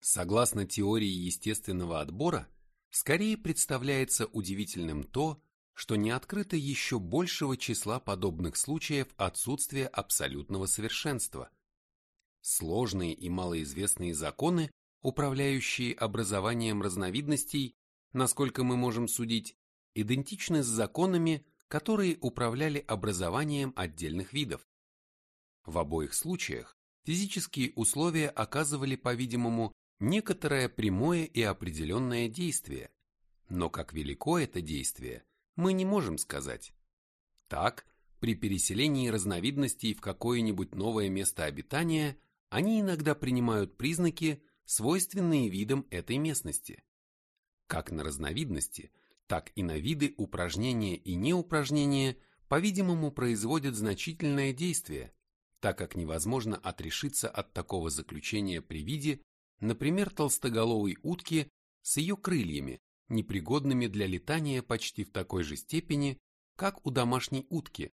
Согласно теории естественного отбора, скорее представляется удивительным то, что не открыто еще большего числа подобных случаев отсутствия абсолютного совершенства. Сложные и малоизвестные законы, управляющие образованием разновидностей, насколько мы можем судить, идентичны с законами, которые управляли образованием отдельных видов. В обоих случаях физические условия оказывали, по-видимому, некоторое прямое и определенное действие, но как велико это действие, мы не можем сказать. Так, при переселении разновидностей в какое-нибудь новое место обитания, они иногда принимают признаки, свойственные видам этой местности. Как на разновидности, так и на виды упражнения и неупражнения, по-видимому, производят значительное действие, так как невозможно отрешиться от такого заключения при виде Например, толстоголовой утки с ее крыльями, непригодными для летания почти в такой же степени, как у домашней утки,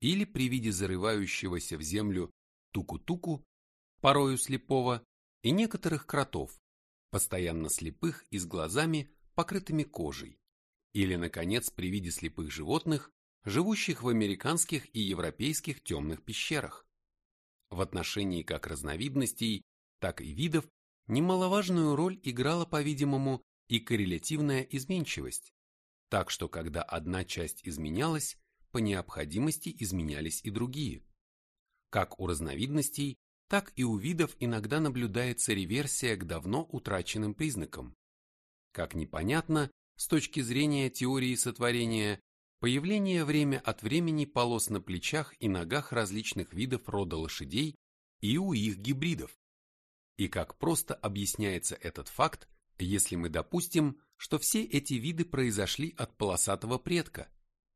или при виде зарывающегося в землю туку-туку, порою слепого, и некоторых кротов, постоянно слепых и с глазами, покрытыми кожей, или, наконец, при виде слепых животных, живущих в американских и европейских темных пещерах. В отношении как разновидностей, так и видов Немаловажную роль играла, по-видимому, и коррелятивная изменчивость, так что когда одна часть изменялась, по необходимости изменялись и другие. Как у разновидностей, так и у видов иногда наблюдается реверсия к давно утраченным признакам. Как непонятно, с точки зрения теории сотворения, появление время от времени полос на плечах и ногах различных видов рода лошадей и у их гибридов. И как просто объясняется этот факт, если мы допустим, что все эти виды произошли от полосатого предка,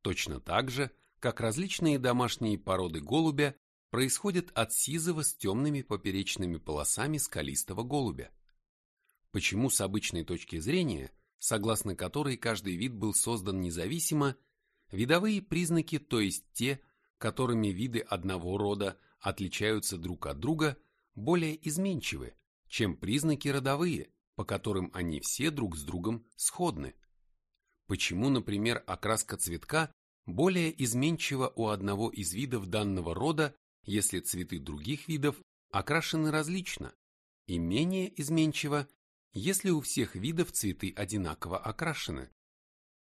точно так же, как различные домашние породы голубя происходят от сизого с темными поперечными полосами скалистого голубя. Почему с обычной точки зрения, согласно которой каждый вид был создан независимо, видовые признаки, то есть те, которыми виды одного рода отличаются друг от друга – более изменчивы, чем признаки родовые, по которым они все друг с другом сходны. Почему, например, окраска цветка более изменчива у одного из видов данного рода, если цветы других видов окрашены различно, и менее изменчива, если у всех видов цветы одинаково окрашены.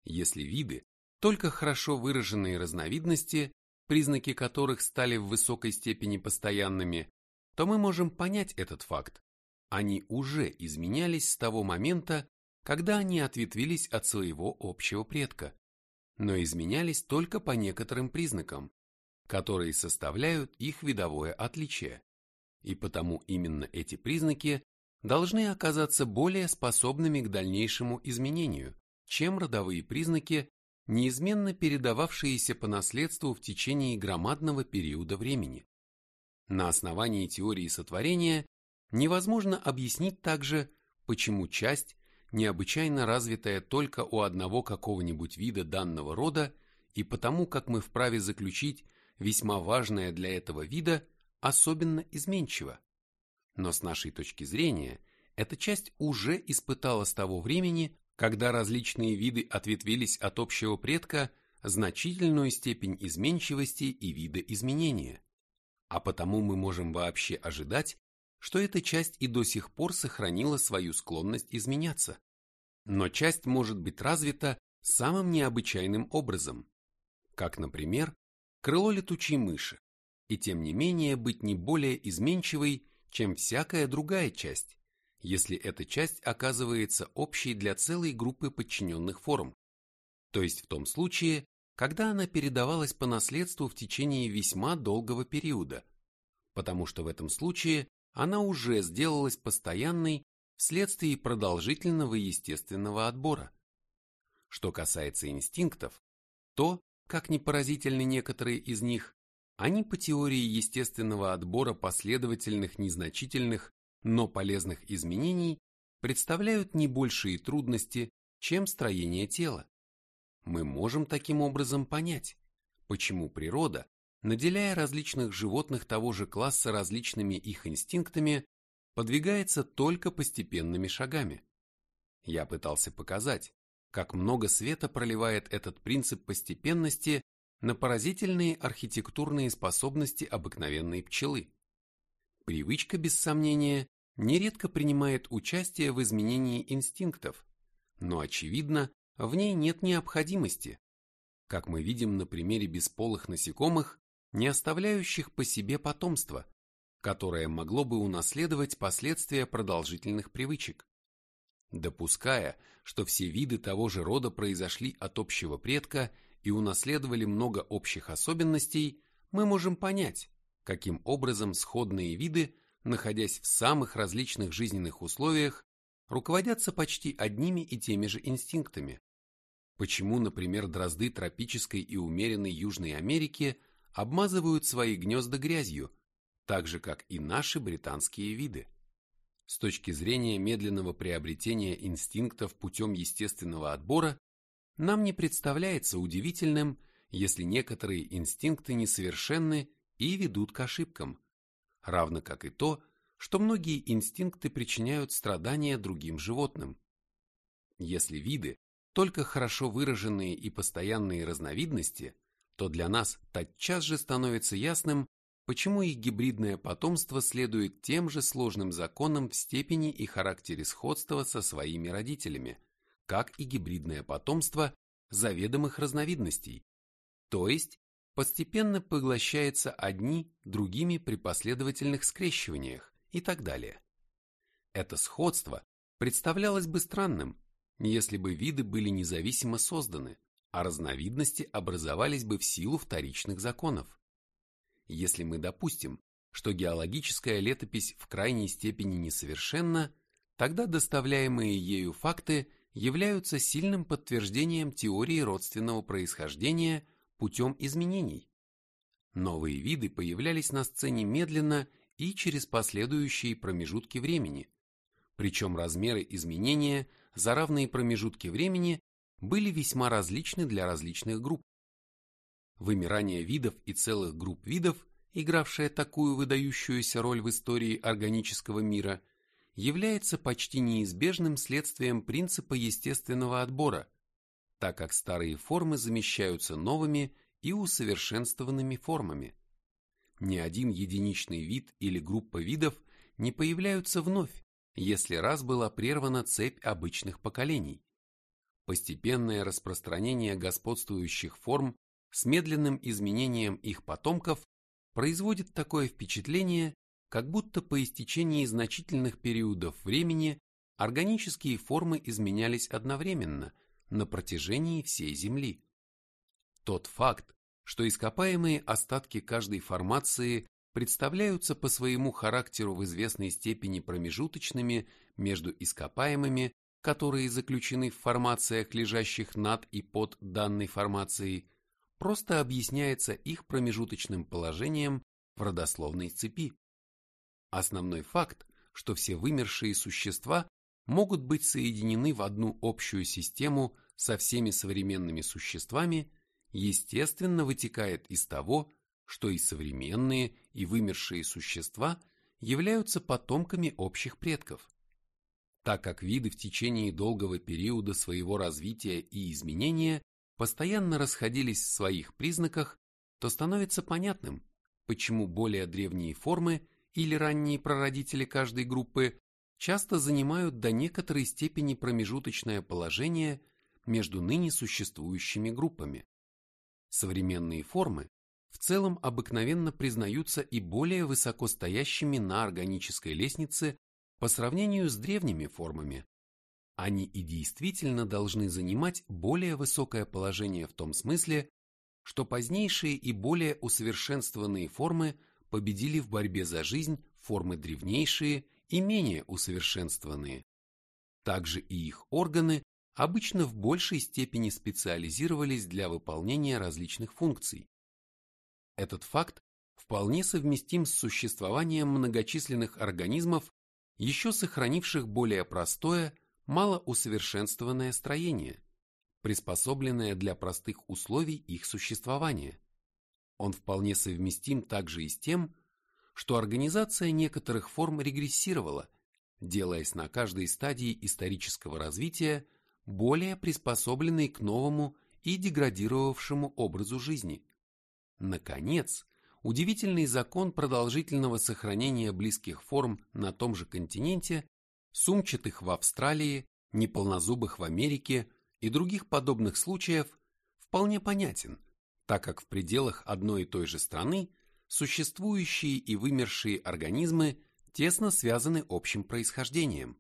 Если виды только хорошо выраженные разновидности, признаки которых стали в высокой степени постоянными, то мы можем понять этот факт. Они уже изменялись с того момента, когда они ответвились от своего общего предка, но изменялись только по некоторым признакам, которые составляют их видовое отличие. И потому именно эти признаки должны оказаться более способными к дальнейшему изменению, чем родовые признаки, неизменно передававшиеся по наследству в течение громадного периода времени. На основании теории сотворения невозможно объяснить также, почему часть, необычайно развитая только у одного какого-нибудь вида данного рода, и потому как мы вправе заключить весьма важное для этого вида, особенно изменчива. Но с нашей точки зрения, эта часть уже испытала с того времени, когда различные виды ответвились от общего предка, значительную степень изменчивости и вида изменения а потому мы можем вообще ожидать, что эта часть и до сих пор сохранила свою склонность изменяться. Но часть может быть развита самым необычайным образом, как, например, крыло летучей мыши, и тем не менее быть не более изменчивой, чем всякая другая часть, если эта часть оказывается общей для целой группы подчиненных форм, то есть в том случае, когда она передавалась по наследству в течение весьма долгого периода, потому что в этом случае она уже сделалась постоянной вследствие продолжительного естественного отбора. Что касается инстинктов, то, как ни поразительны некоторые из них, они по теории естественного отбора последовательных незначительных, но полезных изменений представляют не большие трудности, чем строение тела мы можем таким образом понять, почему природа, наделяя различных животных того же класса различными их инстинктами, подвигается только постепенными шагами. Я пытался показать, как много света проливает этот принцип постепенности на поразительные архитектурные способности обыкновенной пчелы. Привычка, без сомнения, нередко принимает участие в изменении инстинктов, но, очевидно, в ней нет необходимости, как мы видим на примере бесполых насекомых, не оставляющих по себе потомства, которое могло бы унаследовать последствия продолжительных привычек. Допуская, что все виды того же рода произошли от общего предка и унаследовали много общих особенностей, мы можем понять, каким образом сходные виды, находясь в самых различных жизненных условиях, руководятся почти одними и теми же инстинктами. Почему, например, дрозды тропической и умеренной Южной Америки обмазывают свои гнезда грязью, так же, как и наши британские виды? С точки зрения медленного приобретения инстинктов путем естественного отбора, нам не представляется удивительным, если некоторые инстинкты несовершенны и ведут к ошибкам, равно как и то, что многие инстинкты причиняют страдания другим животным. Если виды, только хорошо выраженные и постоянные разновидности, то для нас тотчас же становится ясным, почему их гибридное потомство следует тем же сложным законам в степени и характере сходства со своими родителями, как и гибридное потомство заведомых разновидностей, то есть постепенно поглощается одни другими при последовательных скрещиваниях и так далее. Это сходство представлялось бы странным, если бы виды были независимо созданы, а разновидности образовались бы в силу вторичных законов. Если мы допустим, что геологическая летопись в крайней степени несовершенна, тогда доставляемые ею факты являются сильным подтверждением теории родственного происхождения путем изменений. Новые виды появлялись на сцене медленно и через последующие промежутки времени, причем размеры изменения – за равные промежутки времени были весьма различны для различных групп. Вымирание видов и целых групп видов, игравшее такую выдающуюся роль в истории органического мира, является почти неизбежным следствием принципа естественного отбора, так как старые формы замещаются новыми и усовершенствованными формами. Ни один единичный вид или группа видов не появляются вновь, если раз была прервана цепь обычных поколений. Постепенное распространение господствующих форм с медленным изменением их потомков производит такое впечатление, как будто по истечении значительных периодов времени органические формы изменялись одновременно на протяжении всей Земли. Тот факт, что ископаемые остатки каждой формации представляются по своему характеру в известной степени промежуточными между ископаемыми, которые заключены в формациях, лежащих над и под данной формацией, просто объясняется их промежуточным положением в родословной цепи. Основной факт, что все вымершие существа могут быть соединены в одну общую систему со всеми современными существами, естественно вытекает из того, что и современные, и вымершие существа являются потомками общих предков. Так как виды в течение долгого периода своего развития и изменения постоянно расходились в своих признаках, то становится понятным, почему более древние формы или ранние прародители каждой группы часто занимают до некоторой степени промежуточное положение между ныне существующими группами. Современные формы в целом обыкновенно признаются и более высоко стоящими на органической лестнице по сравнению с древними формами. Они и действительно должны занимать более высокое положение в том смысле, что позднейшие и более усовершенствованные формы победили в борьбе за жизнь формы древнейшие и менее усовершенствованные. Также и их органы обычно в большей степени специализировались для выполнения различных функций. Этот факт вполне совместим с существованием многочисленных организмов, еще сохранивших более простое, малоусовершенствованное строение, приспособленное для простых условий их существования. Он вполне совместим также и с тем, что организация некоторых форм регрессировала, делаясь на каждой стадии исторического развития более приспособленной к новому и деградировавшему образу жизни. Наконец, удивительный закон продолжительного сохранения близких форм на том же континенте, сумчатых в Австралии, неполнозубых в Америке и других подобных случаев вполне понятен, так как в пределах одной и той же страны существующие и вымершие организмы тесно связаны общим происхождением.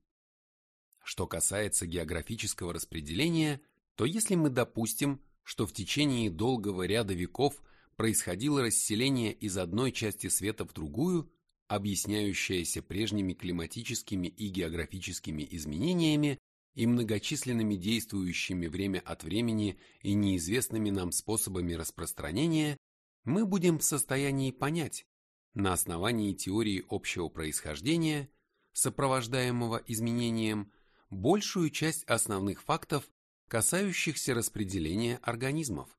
Что касается географического распределения, то если мы допустим, что в течение долгого ряда веков происходило расселение из одной части света в другую, объясняющееся прежними климатическими и географическими изменениями и многочисленными действующими время от времени и неизвестными нам способами распространения, мы будем в состоянии понять, на основании теории общего происхождения, сопровождаемого изменением, большую часть основных фактов, касающихся распределения организмов.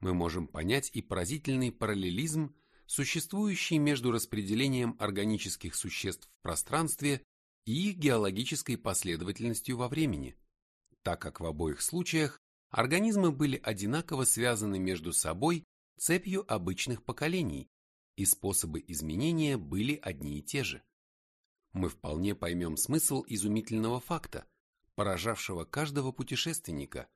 Мы можем понять и поразительный параллелизм, существующий между распределением органических существ в пространстве и их геологической последовательностью во времени, так как в обоих случаях организмы были одинаково связаны между собой цепью обычных поколений, и способы изменения были одни и те же. Мы вполне поймем смысл изумительного факта, поражавшего каждого путешественника,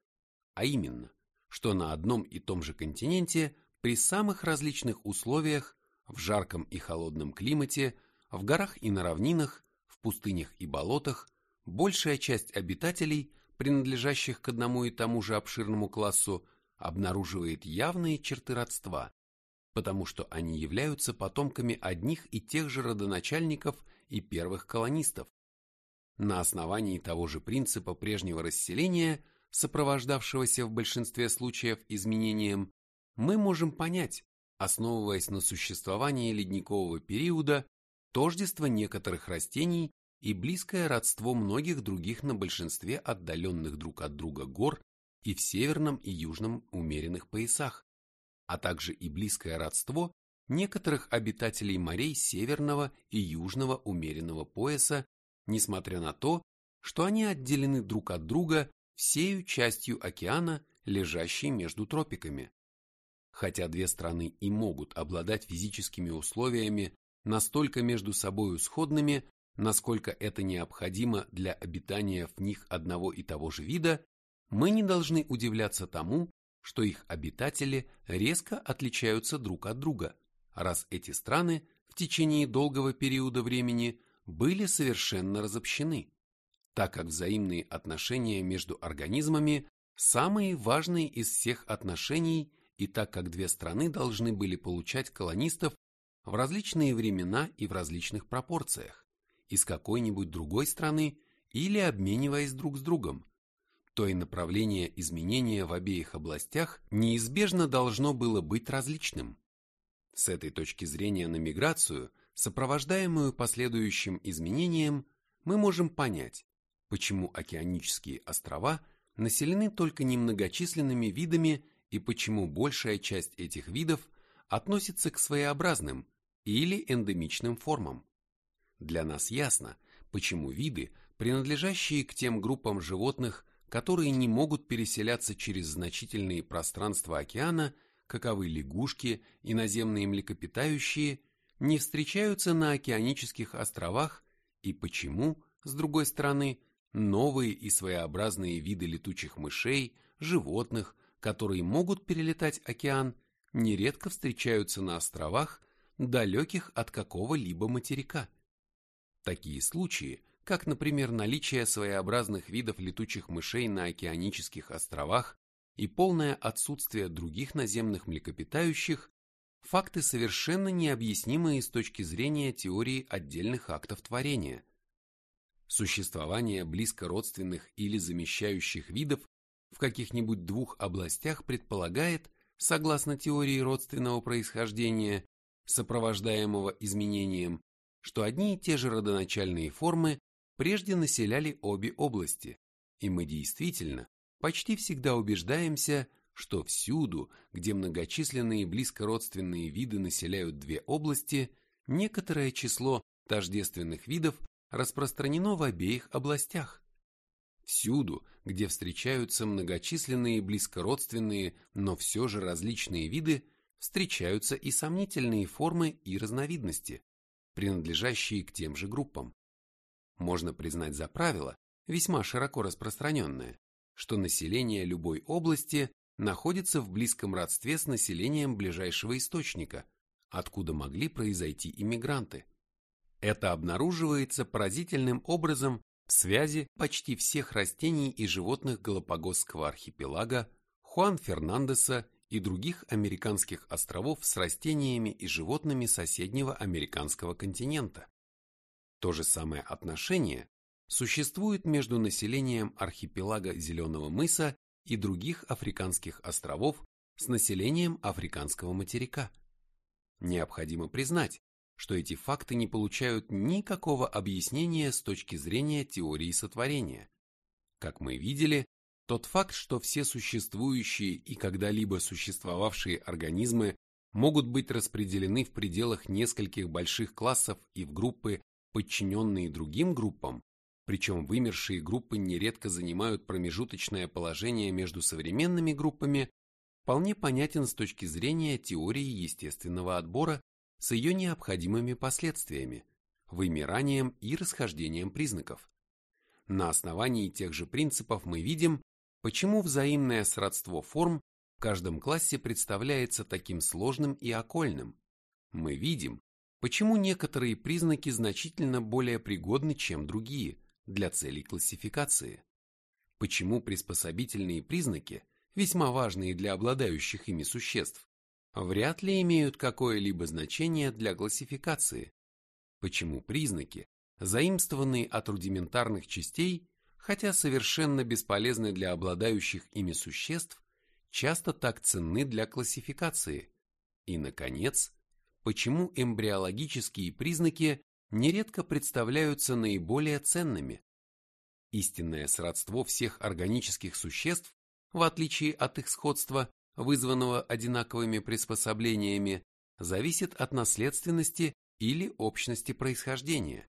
а именно, что на одном и том же континенте при самых различных условиях, в жарком и холодном климате, в горах и на равнинах, в пустынях и болотах, большая часть обитателей, принадлежащих к одному и тому же обширному классу, обнаруживает явные черты родства, потому что они являются потомками одних и тех же родоначальников и первых колонистов. На основании того же принципа прежнего расселения, сопровождавшегося в большинстве случаев изменением, мы можем понять, основываясь на существовании ледникового периода, тождество некоторых растений и близкое родство многих других на большинстве отдаленных друг от друга гор и в северном и южном умеренных поясах, а также и близкое родство некоторых обитателей морей северного и южного умеренного пояса, несмотря на то, что они отделены друг от друга всею частью океана, лежащей между тропиками. Хотя две страны и могут обладать физическими условиями настолько между собой сходными, насколько это необходимо для обитания в них одного и того же вида, мы не должны удивляться тому, что их обитатели резко отличаются друг от друга, раз эти страны в течение долгого периода времени были совершенно разобщены, так как взаимные отношения между организмами самые важные из всех отношений и так как две страны должны были получать колонистов в различные времена и в различных пропорциях, из какой-нибудь другой страны или обмениваясь друг с другом, то и направление изменения в обеих областях неизбежно должно было быть различным. С этой точки зрения на миграцию, сопровождаемую последующим изменением, мы можем понять, почему океанические острова населены только немногочисленными видами и почему большая часть этих видов относится к своеобразным или эндемичным формам. Для нас ясно, почему виды, принадлежащие к тем группам животных, которые не могут переселяться через значительные пространства океана, каковы лягушки и наземные млекопитающие, не встречаются на океанических островах и почему, с другой стороны, новые и своеобразные виды летучих мышей, животных, которые могут перелетать океан, нередко встречаются на островах, далеких от какого-либо материка. Такие случаи – как, например, наличие своеобразных видов летучих мышей на океанических островах и полное отсутствие других наземных млекопитающих, факты совершенно необъяснимые с точки зрения теории отдельных актов творения. Существование близко родственных или замещающих видов каких-нибудь двух областях предполагает, согласно теории родственного происхождения, сопровождаемого изменением, что одни и те же родоначальные формы прежде населяли обе области, и мы действительно почти всегда убеждаемся, что всюду, где многочисленные близкородственные виды населяют две области, некоторое число тождественных видов распространено в обеих областях. Всюду, где встречаются многочисленные близкородственные, но все же различные виды, встречаются и сомнительные формы и разновидности, принадлежащие к тем же группам можно признать за правило, весьма широко распространенное, что население любой области находится в близком родстве с населением ближайшего источника, откуда могли произойти иммигранты. Это обнаруживается поразительным образом связи почти всех растений и животных Галапагосского архипелага, Хуан Фернандеса и других американских островов с растениями и животными соседнего американского континента. То же самое отношение существует между населением архипелага Зеленого мыса и других африканских островов с населением африканского материка. Необходимо признать, что эти факты не получают никакого объяснения с точки зрения теории сотворения. Как мы видели, тот факт, что все существующие и когда-либо существовавшие организмы могут быть распределены в пределах нескольких больших классов и в группы подчиненные другим группам, причем вымершие группы нередко занимают промежуточное положение между современными группами, вполне понятен с точки зрения теории естественного отбора с ее необходимыми последствиями, вымиранием и расхождением признаков. На основании тех же принципов мы видим, почему взаимное сродство форм в каждом классе представляется таким сложным и окольным. Мы видим, Почему некоторые признаки значительно более пригодны, чем другие, для целей классификации? Почему приспособительные признаки, весьма важные для обладающих ими существ, вряд ли имеют какое-либо значение для классификации? Почему признаки, заимствованные от рудиментарных частей, хотя совершенно бесполезны для обладающих ими существ, часто так ценны для классификации? И, наконец, почему эмбриологические признаки нередко представляются наиболее ценными. Истинное сродство всех органических существ, в отличие от их сходства, вызванного одинаковыми приспособлениями, зависит от наследственности или общности происхождения.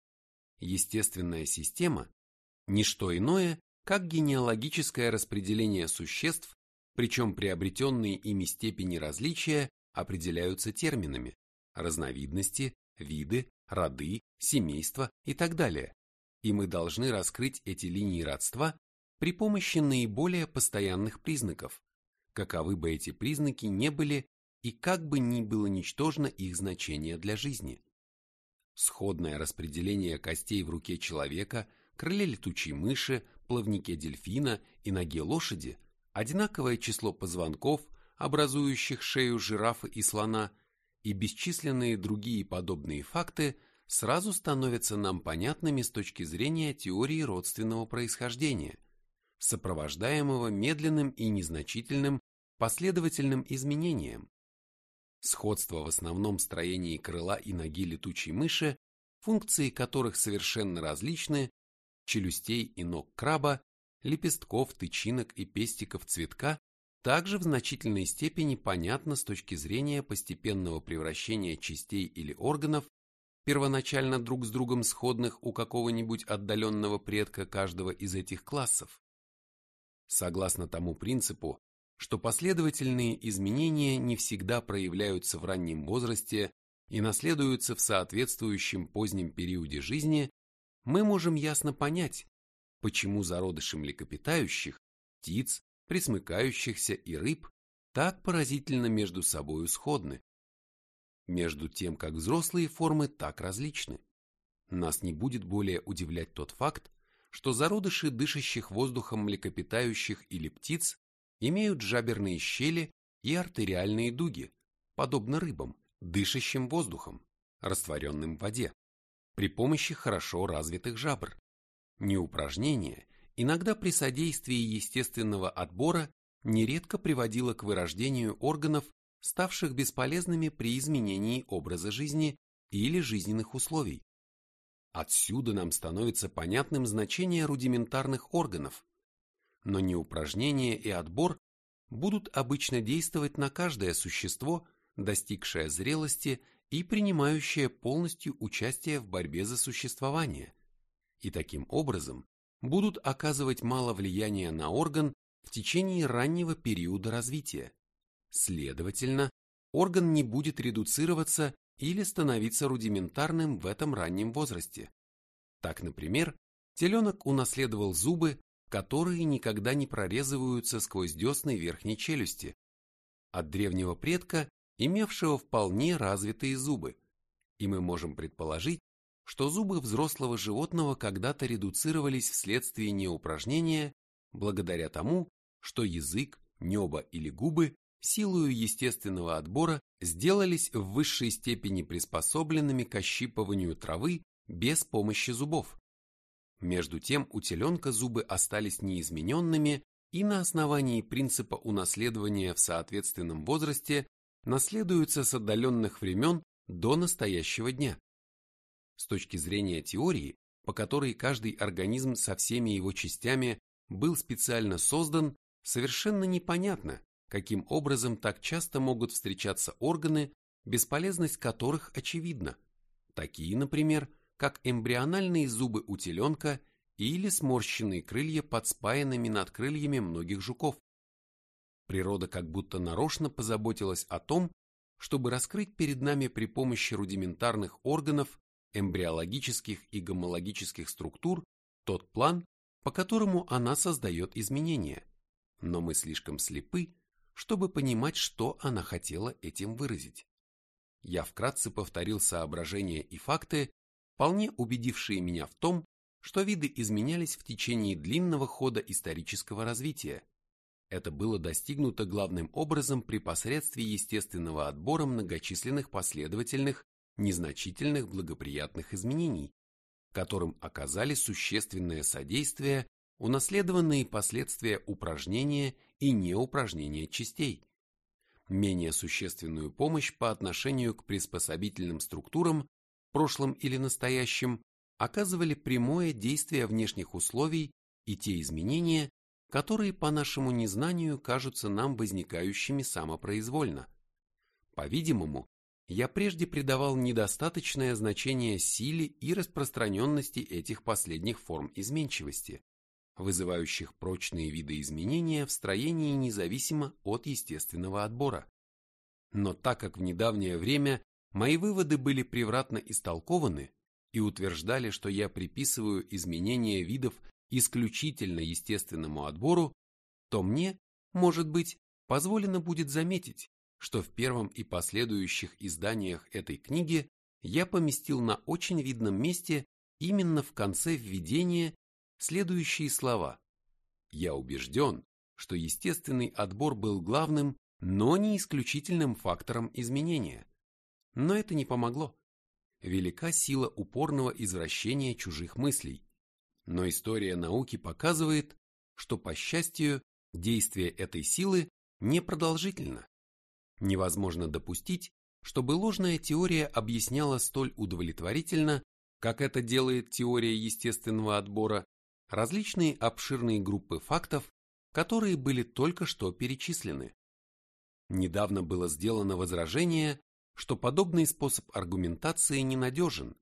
Естественная система – не что иное, как генеалогическое распределение существ, причем приобретенные ими степени различия определяются терминами разновидности, виды, роды, семейства и так далее. И мы должны раскрыть эти линии родства при помощи наиболее постоянных признаков, каковы бы эти признаки не были и как бы ни было ничтожно их значение для жизни. Сходное распределение костей в руке человека, крыле летучей мыши, плавнике дельфина и ноге лошади, одинаковое число позвонков, образующих шею жирафа и слона – и бесчисленные другие подобные факты сразу становятся нам понятными с точки зрения теории родственного происхождения, сопровождаемого медленным и незначительным последовательным изменением. Сходство в основном строении крыла и ноги летучей мыши, функции которых совершенно различны, челюстей и ног краба, лепестков, тычинок и пестиков цветка, также в значительной степени понятно с точки зрения постепенного превращения частей или органов, первоначально друг с другом сходных у какого-нибудь отдаленного предка каждого из этих классов. Согласно тому принципу, что последовательные изменения не всегда проявляются в раннем возрасте и наследуются в соответствующем позднем периоде жизни, мы можем ясно понять, почему зародыши млекопитающих, птиц, пресмыкающихся и рыб так поразительно между собою сходны. Между тем, как взрослые формы так различны. Нас не будет более удивлять тот факт, что зародыши дышащих воздухом млекопитающих или птиц имеют жаберные щели и артериальные дуги, подобно рыбам, дышащим воздухом, растворенным в воде, при помощи хорошо развитых жабр. Неупражнение, иногда при содействии естественного отбора, нередко приводило к вырождению органов, ставших бесполезными при изменении образа жизни или жизненных условий. Отсюда нам становится понятным значение рудиментарных органов, но неупражнение и отбор будут обычно действовать на каждое существо, достигшее зрелости и принимающее полностью участие в борьбе за существование, и таким образом будут оказывать мало влияния на орган в течение раннего периода развития. Следовательно, орган не будет редуцироваться или становиться рудиментарным в этом раннем возрасте. Так, например, теленок унаследовал зубы, которые никогда не прорезываются сквозь десны верхней челюсти, от древнего предка, имевшего вполне развитые зубы, и мы можем предположить, что зубы взрослого животного когда-то редуцировались вследствие неупражнения благодаря тому, что язык, небо или губы силою естественного отбора сделались в высшей степени приспособленными к ощипыванию травы без помощи зубов. Между тем у теленка зубы остались неизмененными и на основании принципа унаследования в соответственном возрасте наследуются с отдаленных времен до настоящего дня. С точки зрения теории, по которой каждый организм со всеми его частями был специально создан, совершенно непонятно, каким образом так часто могут встречаться органы, бесполезность которых очевидна. Такие, например, как эмбриональные зубы у теленка или сморщенные крылья под спаянными над крыльями многих жуков. Природа как будто нарочно позаботилась о том, чтобы раскрыть перед нами при помощи рудиментарных органов, эмбриологических и гомологических структур тот план, по которому она создает изменения. Но мы слишком слепы, чтобы понимать, что она хотела этим выразить. Я вкратце повторил соображения и факты, вполне убедившие меня в том, что виды изменялись в течение длинного хода исторического развития. Это было достигнуто главным образом при посредстве естественного отбора многочисленных последовательных, незначительных благоприятных изменений, которым оказали существенное содействие унаследованные последствия упражнения и неупражнения частей, менее существенную помощь по отношению к приспособительным структурам прошлом или настоящем, оказывали прямое действие внешних условий и те изменения, которые по нашему незнанию кажутся нам возникающими самопроизвольно. По-видимому, я прежде придавал недостаточное значение силе и распространенности этих последних форм изменчивости, вызывающих прочные виды изменения в строении независимо от естественного отбора. Но так как в недавнее время Мои выводы были превратно истолкованы и утверждали, что я приписываю изменения видов исключительно естественному отбору, то мне, может быть, позволено будет заметить, что в первом и последующих изданиях этой книги я поместил на очень видном месте именно в конце введения следующие слова. Я убежден, что естественный отбор был главным, но не исключительным фактором изменения. Но это не помогло. велика сила упорного извращения чужих мыслей, но история науки показывает, что, по счастью, действие этой силы непродолжительно. Невозможно допустить, чтобы ложная теория объясняла столь удовлетворительно, как это делает теория естественного отбора, различные обширные группы фактов, которые были только что перечислены. Недавно было сделано возражение, что подобный способ аргументации ненадежен,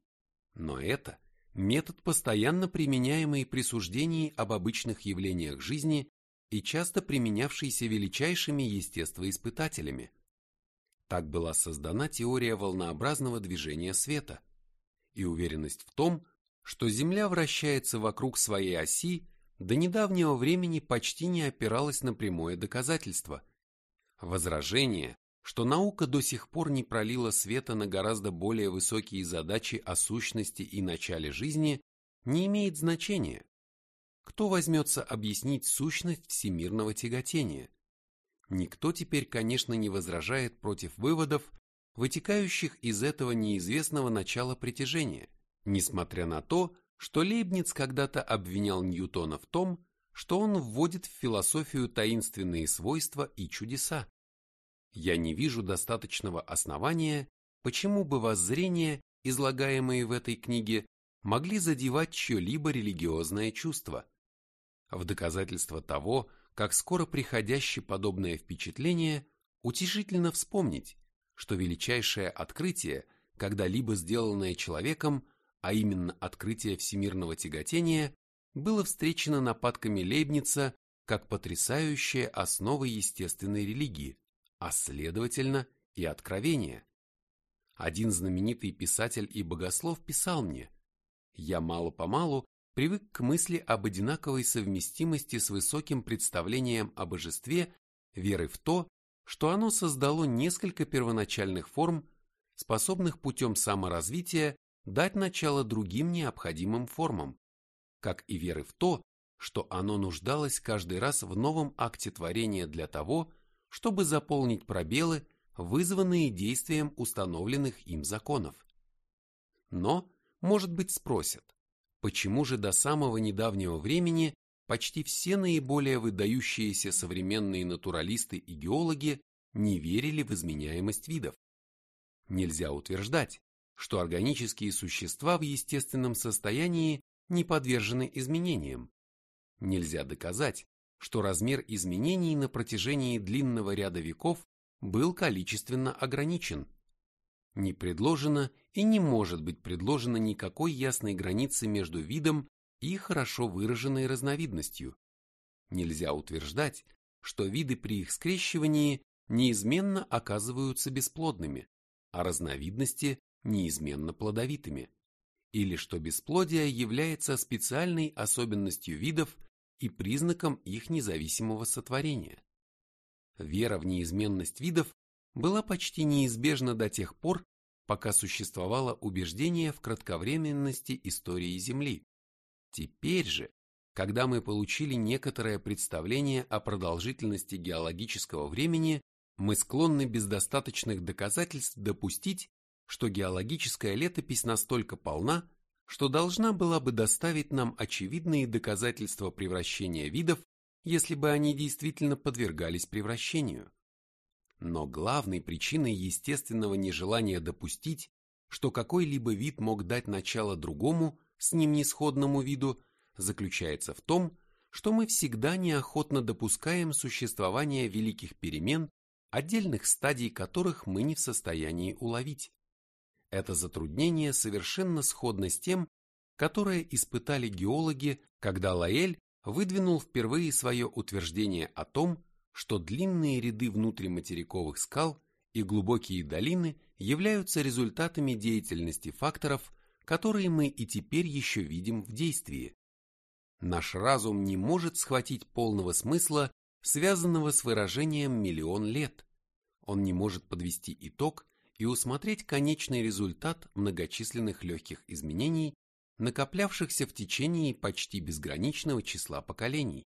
но это метод, постоянно применяемый при суждении об обычных явлениях жизни и часто применявшийся величайшими естествоиспытателями. Так была создана теория волнообразного движения света и уверенность в том, что Земля вращается вокруг своей оси, до недавнего времени почти не опиралась на прямое доказательство. Возражение, что наука до сих пор не пролила света на гораздо более высокие задачи о сущности и начале жизни, не имеет значения. Кто возьмется объяснить сущность всемирного тяготения? Никто теперь, конечно, не возражает против выводов, вытекающих из этого неизвестного начала притяжения, несмотря на то, что Лейбниц когда-то обвинял Ньютона в том, что он вводит в философию таинственные свойства и чудеса я не вижу достаточного основания, почему бы воззрения, излагаемые в этой книге, могли задевать чье-либо религиозное чувство. В доказательство того, как скоро приходящее подобное впечатление, утешительно вспомнить, что величайшее открытие, когда-либо сделанное человеком, а именно открытие всемирного тяготения, было встречено нападками Лейбница как потрясающая основа естественной религии а следовательно и откровение. Один знаменитый писатель и богослов писал мне, «Я мало-помалу привык к мысли об одинаковой совместимости с высоким представлением о божестве, веры в то, что оно создало несколько первоначальных форм, способных путем саморазвития дать начало другим необходимым формам, как и веры в то, что оно нуждалось каждый раз в новом акте творения для того, чтобы заполнить пробелы, вызванные действием установленных им законов. Но, может быть, спросят, почему же до самого недавнего времени почти все наиболее выдающиеся современные натуралисты и геологи не верили в изменяемость видов? Нельзя утверждать, что органические существа в естественном состоянии не подвержены изменениям. Нельзя доказать, что размер изменений на протяжении длинного ряда веков был количественно ограничен. Не предложено и не может быть предложено никакой ясной границы между видом и хорошо выраженной разновидностью. Нельзя утверждать, что виды при их скрещивании неизменно оказываются бесплодными, а разновидности неизменно плодовитыми, или что бесплодие является специальной особенностью видов и признаком их независимого сотворения. Вера в неизменность видов была почти неизбежна до тех пор, пока существовало убеждение в кратковременности истории Земли. Теперь же, когда мы получили некоторое представление о продолжительности геологического времени, мы склонны без достаточных доказательств допустить, что геологическая летопись настолько полна, что должна была бы доставить нам очевидные доказательства превращения видов, если бы они действительно подвергались превращению. Но главной причиной естественного нежелания допустить, что какой-либо вид мог дать начало другому, с ним несходному виду, заключается в том, что мы всегда неохотно допускаем существование великих перемен, отдельных стадий которых мы не в состоянии уловить. Это затруднение совершенно сходно с тем, которое испытали геологи, когда Лаэль выдвинул впервые свое утверждение о том, что длинные ряды внутриматериковых скал и глубокие долины являются результатами деятельности факторов, которые мы и теперь еще видим в действии. Наш разум не может схватить полного смысла, связанного с выражением «миллион лет». Он не может подвести итог и усмотреть конечный результат многочисленных легких изменений, накоплявшихся в течение почти безграничного числа поколений.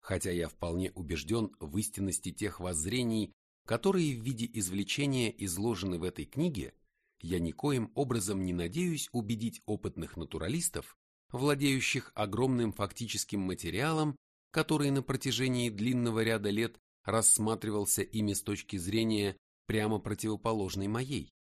Хотя я вполне убежден в истинности тех воззрений, которые в виде извлечения изложены в этой книге, я никоим образом не надеюсь убедить опытных натуралистов, владеющих огромным фактическим материалом, который на протяжении длинного ряда лет рассматривался ими с точки зрения прямо противоположной моей.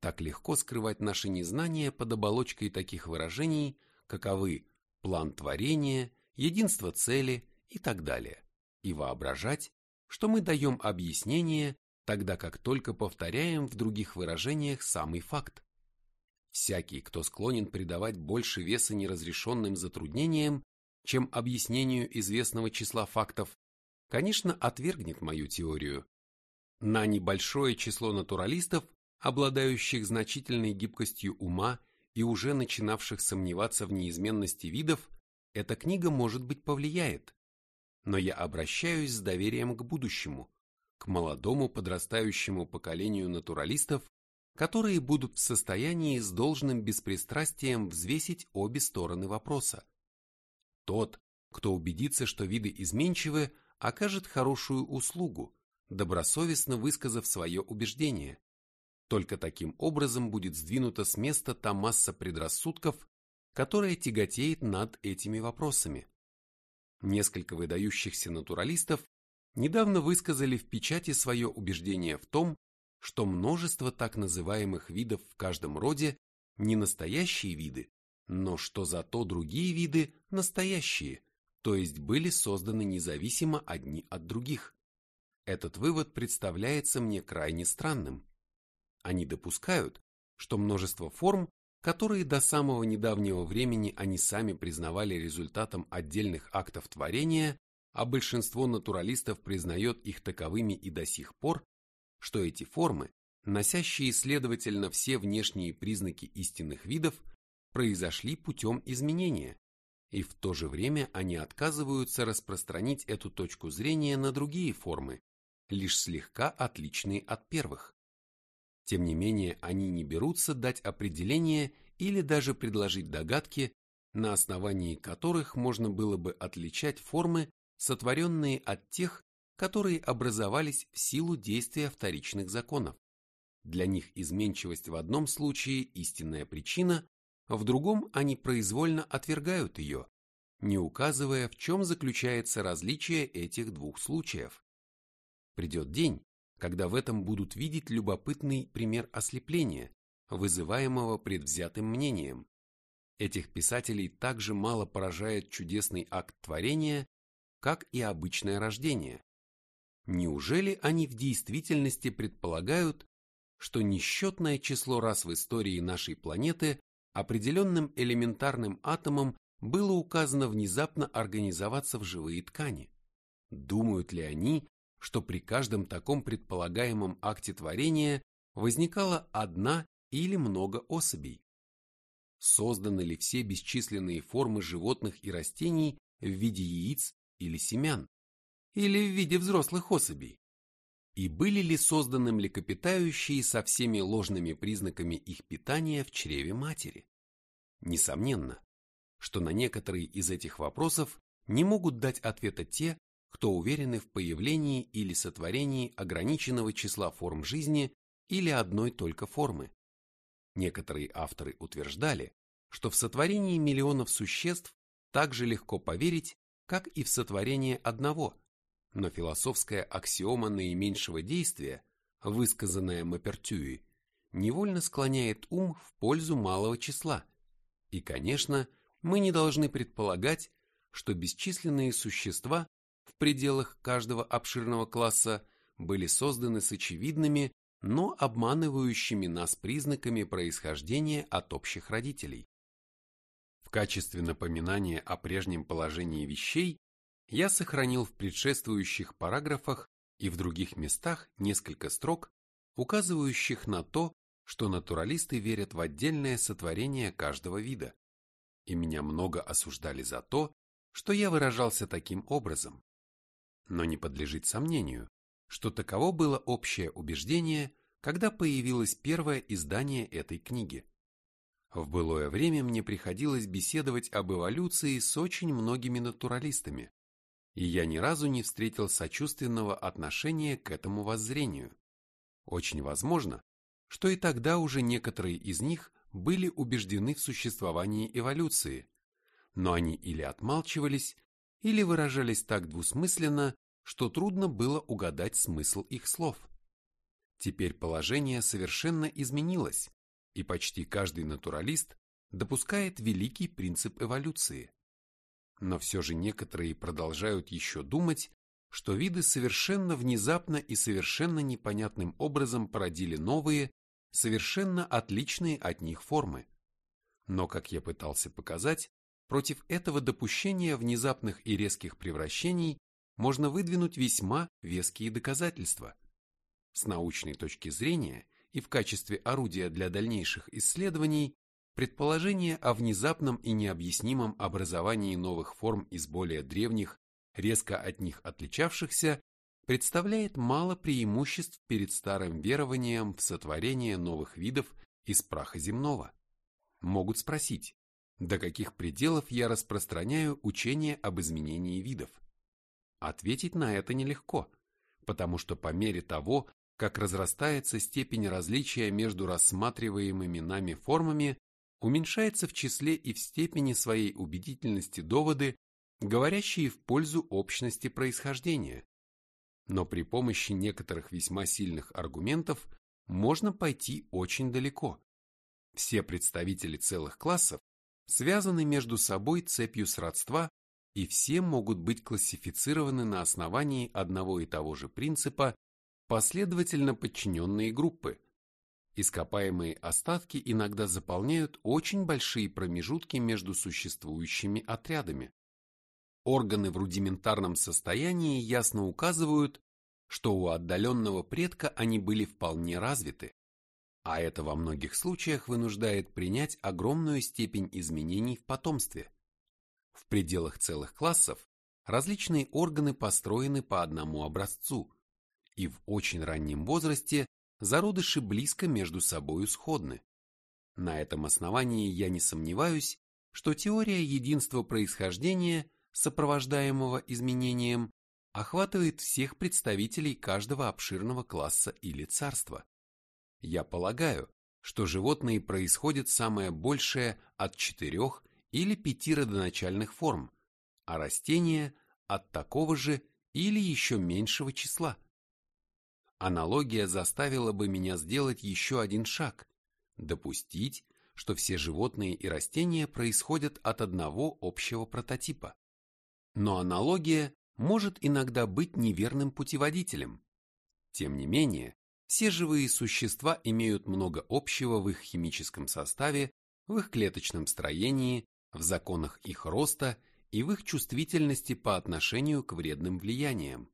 Так легко скрывать наше незнание под оболочкой таких выражений, каковы план творения, единство цели и так далее, и воображать, что мы даем объяснение, тогда как только повторяем в других выражениях самый факт. Всякий, кто склонен придавать больше веса неразрешенным затруднениям, чем объяснению известного числа фактов, конечно, отвергнет мою теорию. На небольшое число натуралистов, обладающих значительной гибкостью ума и уже начинавших сомневаться в неизменности видов, эта книга, может быть, повлияет. Но я обращаюсь с доверием к будущему, к молодому подрастающему поколению натуралистов, которые будут в состоянии с должным беспристрастием взвесить обе стороны вопроса. Тот, кто убедится, что виды изменчивы, окажет хорошую услугу, добросовестно высказав свое убеждение. Только таким образом будет сдвинута с места та масса предрассудков, которая тяготеет над этими вопросами. Несколько выдающихся натуралистов недавно высказали в печати свое убеждение в том, что множество так называемых видов в каждом роде не настоящие виды, но что зато другие виды настоящие, то есть были созданы независимо одни от других. Этот вывод представляется мне крайне странным. Они допускают, что множество форм, которые до самого недавнего времени они сами признавали результатом отдельных актов творения, а большинство натуралистов признает их таковыми и до сих пор, что эти формы, носящие следовательно все внешние признаки истинных видов, произошли путем изменения, и в то же время они отказываются распространить эту точку зрения на другие формы, лишь слегка отличные от первых. Тем не менее, они не берутся дать определение или даже предложить догадки, на основании которых можно было бы отличать формы, сотворенные от тех, которые образовались в силу действия вторичных законов. Для них изменчивость в одном случае истинная причина, в другом они произвольно отвергают ее, не указывая, в чем заключается различие этих двух случаев. Придет день, когда в этом будут видеть любопытный пример ослепления, вызываемого предвзятым мнением. Этих писателей также мало поражает чудесный акт творения, как и обычное рождение. Неужели они в действительности предполагают, что несчетное число раз в истории нашей планеты определенным элементарным атомом было указано внезапно организоваться в живые ткани? Думают ли они, что при каждом таком предполагаемом акте творения возникала одна или много особей? Созданы ли все бесчисленные формы животных и растений в виде яиц или семян? или в виде взрослых особей? И были ли созданы млекопитающие со всеми ложными признаками их питания в чреве матери? Несомненно, что на некоторые из этих вопросов не могут дать ответа те, кто уверены в появлении или сотворении ограниченного числа форм жизни или одной только формы. Некоторые авторы утверждали, что в сотворении миллионов существ так же легко поверить, как и в сотворение одного, но философская аксиома наименьшего действия, высказанная Мапертюи, невольно склоняет ум в пользу малого числа. И, конечно, мы не должны предполагать, что бесчисленные существа пределах каждого обширного класса были созданы с очевидными, но обманывающими нас признаками происхождения от общих родителей. В качестве напоминания о прежнем положении вещей я сохранил в предшествующих параграфах и в других местах несколько строк, указывающих на то, что натуралисты верят в отдельное сотворение каждого вида. И меня много осуждали за то, что я выражался таким образом. Но не подлежит сомнению, что таково было общее убеждение, когда появилось первое издание этой книги. В былое время мне приходилось беседовать об эволюции с очень многими натуралистами, и я ни разу не встретил сочувственного отношения к этому воззрению. Очень возможно, что и тогда уже некоторые из них были убеждены в существовании эволюции, но они или отмалчивались, или выражались так двусмысленно, что трудно было угадать смысл их слов. Теперь положение совершенно изменилось, и почти каждый натуралист допускает великий принцип эволюции. Но все же некоторые продолжают еще думать, что виды совершенно внезапно и совершенно непонятным образом породили новые, совершенно отличные от них формы. Но, как я пытался показать, против этого допущения внезапных и резких превращений можно выдвинуть весьма веские доказательства. С научной точки зрения и в качестве орудия для дальнейших исследований предположение о внезапном и необъяснимом образовании новых форм из более древних, резко от них отличавшихся, представляет мало преимуществ перед старым верованием в сотворение новых видов из праха земного. Могут спросить, до каких пределов я распространяю учение об изменении видов? Ответить на это нелегко, потому что по мере того, как разрастается степень различия между рассматриваемыми нами формами, уменьшается в числе и в степени своей убедительности доводы, говорящие в пользу общности происхождения. Но при помощи некоторых весьма сильных аргументов можно пойти очень далеко. Все представители целых классов связаны между собой цепью сродства и все могут быть классифицированы на основании одного и того же принципа последовательно подчиненные группы. Ископаемые остатки иногда заполняют очень большие промежутки между существующими отрядами. Органы в рудиментарном состоянии ясно указывают, что у отдаленного предка они были вполне развиты, а это во многих случаях вынуждает принять огромную степень изменений в потомстве. В пределах целых классов различные органы построены по одному образцу, и в очень раннем возрасте зародыши близко между собою сходны. На этом основании я не сомневаюсь, что теория единства происхождения, сопровождаемого изменением, охватывает всех представителей каждого обширного класса или царства. Я полагаю, что животные происходят самое большее от четырех или пяти родоначальных форм, а растения от такого же или еще меньшего числа. Аналогия заставила бы меня сделать еще один шаг, допустить, что все животные и растения происходят от одного общего прототипа. Но аналогия может иногда быть неверным путеводителем. Тем не менее, все живые существа имеют много общего в их химическом составе, в их клеточном строении, в законах их роста и в их чувствительности по отношению к вредным влияниям.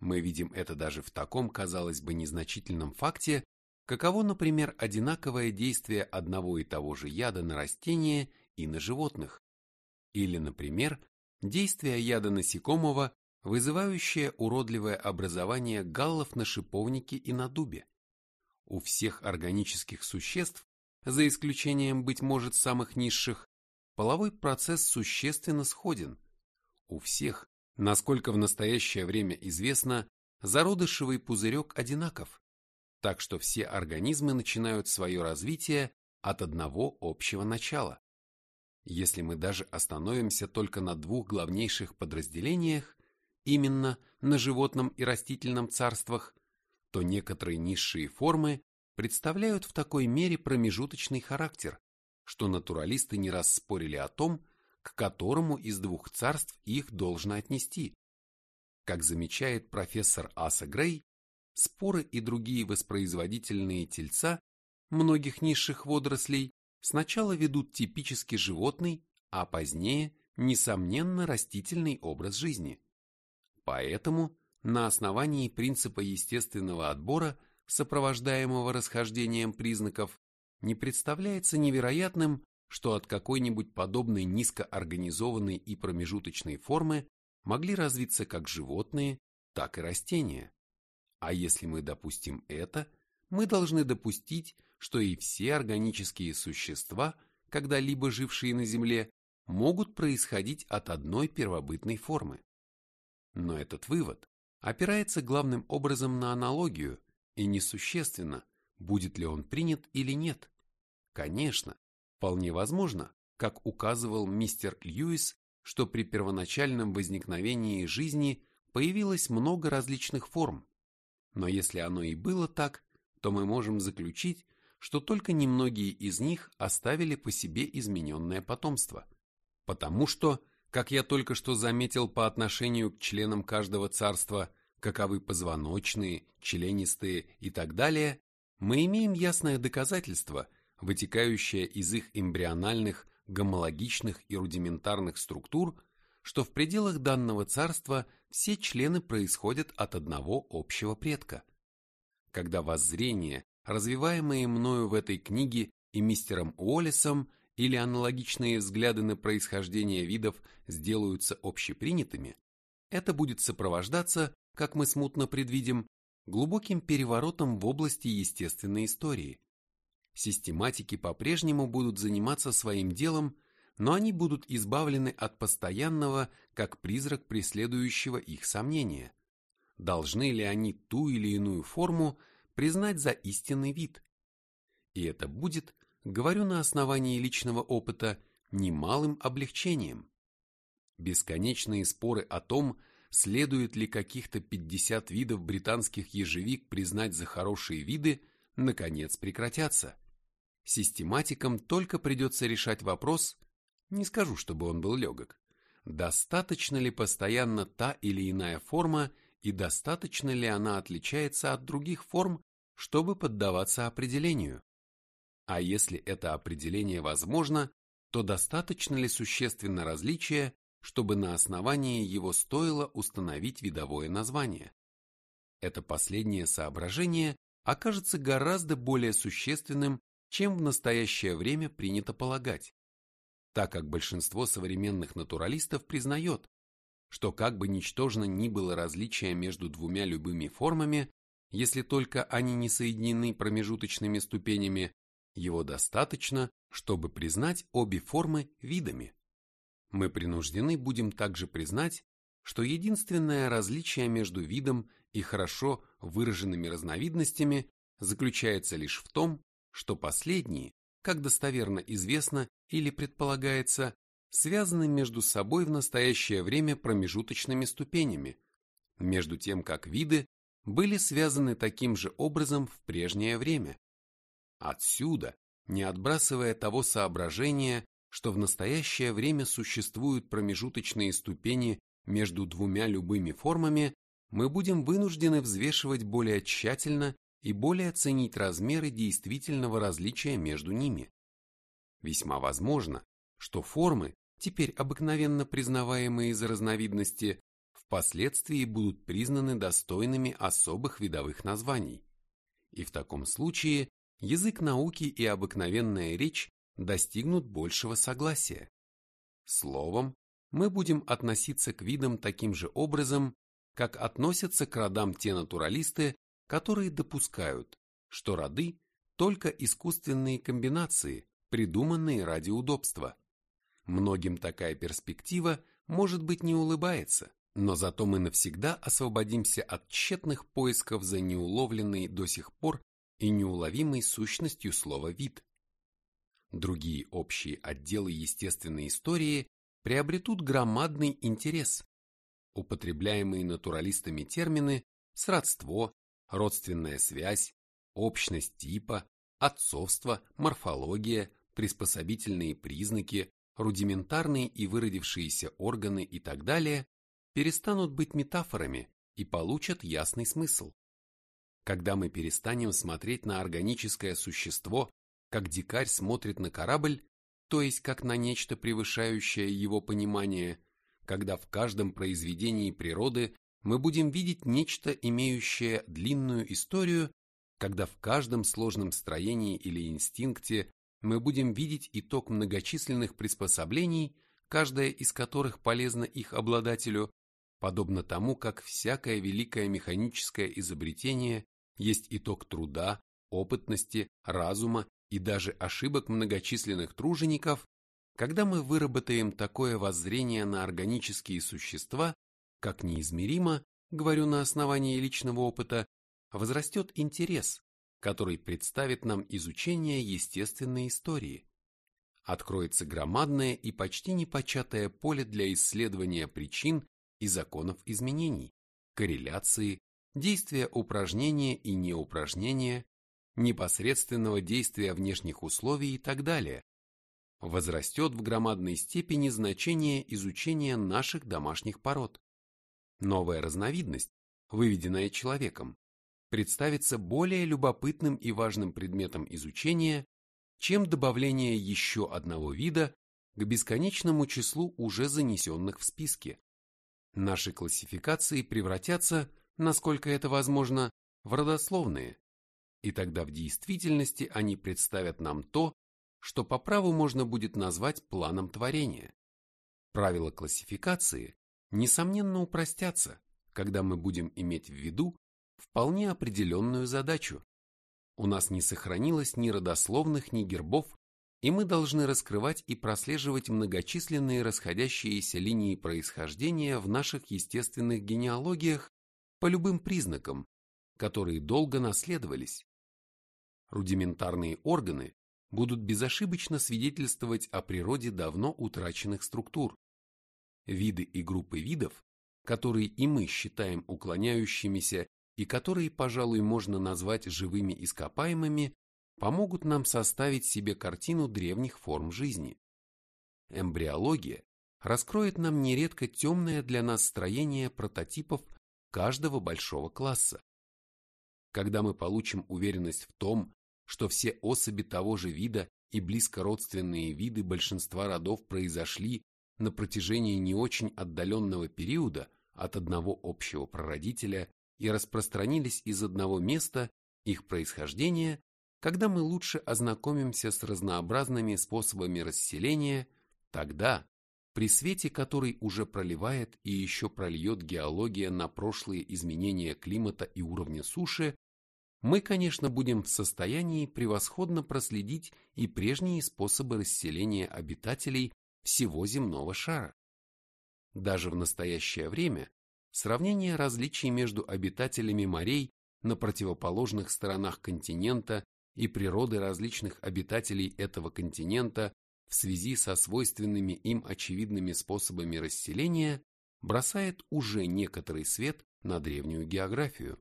Мы видим это даже в таком, казалось бы, незначительном факте, каково, например, одинаковое действие одного и того же яда на растения и на животных. Или, например, действие яда насекомого, вызывающее уродливое образование галлов на шиповнике и на дубе. У всех органических существ, за исключением, быть может, самых низших, половой процесс существенно сходен. У всех, насколько в настоящее время известно, зародышевый пузырек одинаков, так что все организмы начинают свое развитие от одного общего начала. Если мы даже остановимся только на двух главнейших подразделениях, именно на животном и растительном царствах, то некоторые низшие формы представляют в такой мере промежуточный характер, что натуралисты не раз спорили о том, к которому из двух царств их должно отнести. Как замечает профессор Аса Грей, споры и другие воспроизводительные тельца многих низших водорослей сначала ведут типически животный, а позднее, несомненно, растительный образ жизни. Поэтому на основании принципа естественного отбора, сопровождаемого расхождением признаков, не представляется невероятным, что от какой-нибудь подобной низкоорганизованной и промежуточной формы могли развиться как животные, так и растения. А если мы допустим это, мы должны допустить, что и все органические существа, когда-либо жившие на Земле, могут происходить от одной первобытной формы. Но этот вывод опирается главным образом на аналогию и несущественно, будет ли он принят или нет. Конечно, вполне возможно, как указывал мистер Льюис, что при первоначальном возникновении жизни появилось много различных форм. Но если оно и было так, то мы можем заключить, что только немногие из них оставили по себе измененное потомство. Потому что, как я только что заметил по отношению к членам каждого царства, каковы позвоночные, членистые и так далее, мы имеем ясное доказательство, вытекающее из их эмбриональных, гомологичных и рудиментарных структур, что в пределах данного царства все члены происходят от одного общего предка. Когда воззрение, развиваемые мною в этой книге и мистером Уоллесом, или аналогичные взгляды на происхождение видов сделаются общепринятыми, это будет сопровождаться, как мы смутно предвидим, глубоким переворотом в области естественной истории. Систематики по-прежнему будут заниматься своим делом, но они будут избавлены от постоянного, как призрак преследующего их сомнения. Должны ли они ту или иную форму признать за истинный вид? И это будет, говорю на основании личного опыта, немалым облегчением. Бесконечные споры о том, следует ли каких-то 50 видов британских ежевик признать за хорошие виды, наконец прекратятся. Систематикам только придется решать вопрос, не скажу, чтобы он был легок, достаточно ли постоянно та или иная форма и достаточно ли она отличается от других форм, чтобы поддаваться определению. А если это определение возможно, то достаточно ли существенно различие, чтобы на основании его стоило установить видовое название. Это последнее соображение окажется гораздо более существенным, чем в настоящее время принято полагать, так как большинство современных натуралистов признает, что как бы ничтожно ни было различие между двумя любыми формами, если только они не соединены промежуточными ступенями, его достаточно, чтобы признать обе формы видами. Мы принуждены будем также признать, что единственное различие между видом и хорошо выраженными разновидностями заключается лишь в том, что последние, как достоверно известно или предполагается, связаны между собой в настоящее время промежуточными ступенями, между тем как виды были связаны таким же образом в прежнее время. Отсюда, не отбрасывая того соображения, что в настоящее время существуют промежуточные ступени между двумя любыми формами, мы будем вынуждены взвешивать более тщательно и более оценить размеры действительного различия между ними. Весьма возможно, что формы, теперь обыкновенно признаваемые за разновидности, впоследствии будут признаны достойными особых видовых названий. И в таком случае язык науки и обыкновенная речь достигнут большего согласия. Словом, мы будем относиться к видам таким же образом, как относятся к родам те натуралисты, которые допускают, что роды – только искусственные комбинации, придуманные ради удобства. Многим такая перспектива, может быть, не улыбается, но зато мы навсегда освободимся от тщетных поисков за неуловленной до сих пор и неуловимой сущностью слова «вид». Другие общие отделы естественной истории приобретут громадный интерес. Употребляемые натуралистами термины «сродство», «родственная связь», «общность типа», «отцовство», «морфология», «приспособительные признаки», «рудиментарные и выродившиеся органы» и так далее перестанут быть метафорами и получат ясный смысл. Когда мы перестанем смотреть на органическое существо как дикарь смотрит на корабль, то есть как на нечто превышающее его понимание, когда в каждом произведении природы мы будем видеть нечто, имеющее длинную историю, когда в каждом сложном строении или инстинкте мы будем видеть итог многочисленных приспособлений, каждое из которых полезно их обладателю, подобно тому, как всякое великое механическое изобретение есть итог труда, опытности, разума и даже ошибок многочисленных тружеников, когда мы выработаем такое воззрение на органические существа, как неизмеримо, говорю на основании личного опыта, возрастет интерес, который представит нам изучение естественной истории. Откроется громадное и почти непочатое поле для исследования причин и законов изменений, корреляции, действия упражнения и неупражнения, непосредственного действия внешних условий и так далее, возрастет в громадной степени значение изучения наших домашних пород. Новая разновидность, выведенная человеком, представится более любопытным и важным предметом изучения, чем добавление еще одного вида к бесконечному числу уже занесенных в списке. Наши классификации превратятся, насколько это возможно, в родословные, и тогда в действительности они представят нам то, что по праву можно будет назвать планом творения. Правила классификации, несомненно, упростятся, когда мы будем иметь в виду вполне определенную задачу. У нас не сохранилось ни родословных, ни гербов, и мы должны раскрывать и прослеживать многочисленные расходящиеся линии происхождения в наших естественных генеалогиях по любым признакам, которые долго наследовались. Рудиментарные органы будут безошибочно свидетельствовать о природе давно утраченных структур. Виды и группы видов, которые и мы считаем уклоняющимися и которые, пожалуй, можно назвать живыми ископаемыми, помогут нам составить себе картину древних форм жизни. Эмбриология раскроет нам нередко темное для нас строение прототипов каждого большого класса. Когда мы получим уверенность в том, что все особи того же вида и близкородственные виды большинства родов произошли на протяжении не очень отдаленного периода от одного общего прародителя и распространились из одного места их происхождения, когда мы лучше ознакомимся с разнообразными способами расселения, тогда, при свете которой уже проливает и еще прольет геология на прошлые изменения климата и уровня суши, мы, конечно, будем в состоянии превосходно проследить и прежние способы расселения обитателей всего земного шара. Даже в настоящее время Сравнение различий между обитателями морей на противоположных сторонах континента и природы различных обитателей этого континента в связи со свойственными им очевидными способами расселения бросает уже некоторый свет на древнюю географию.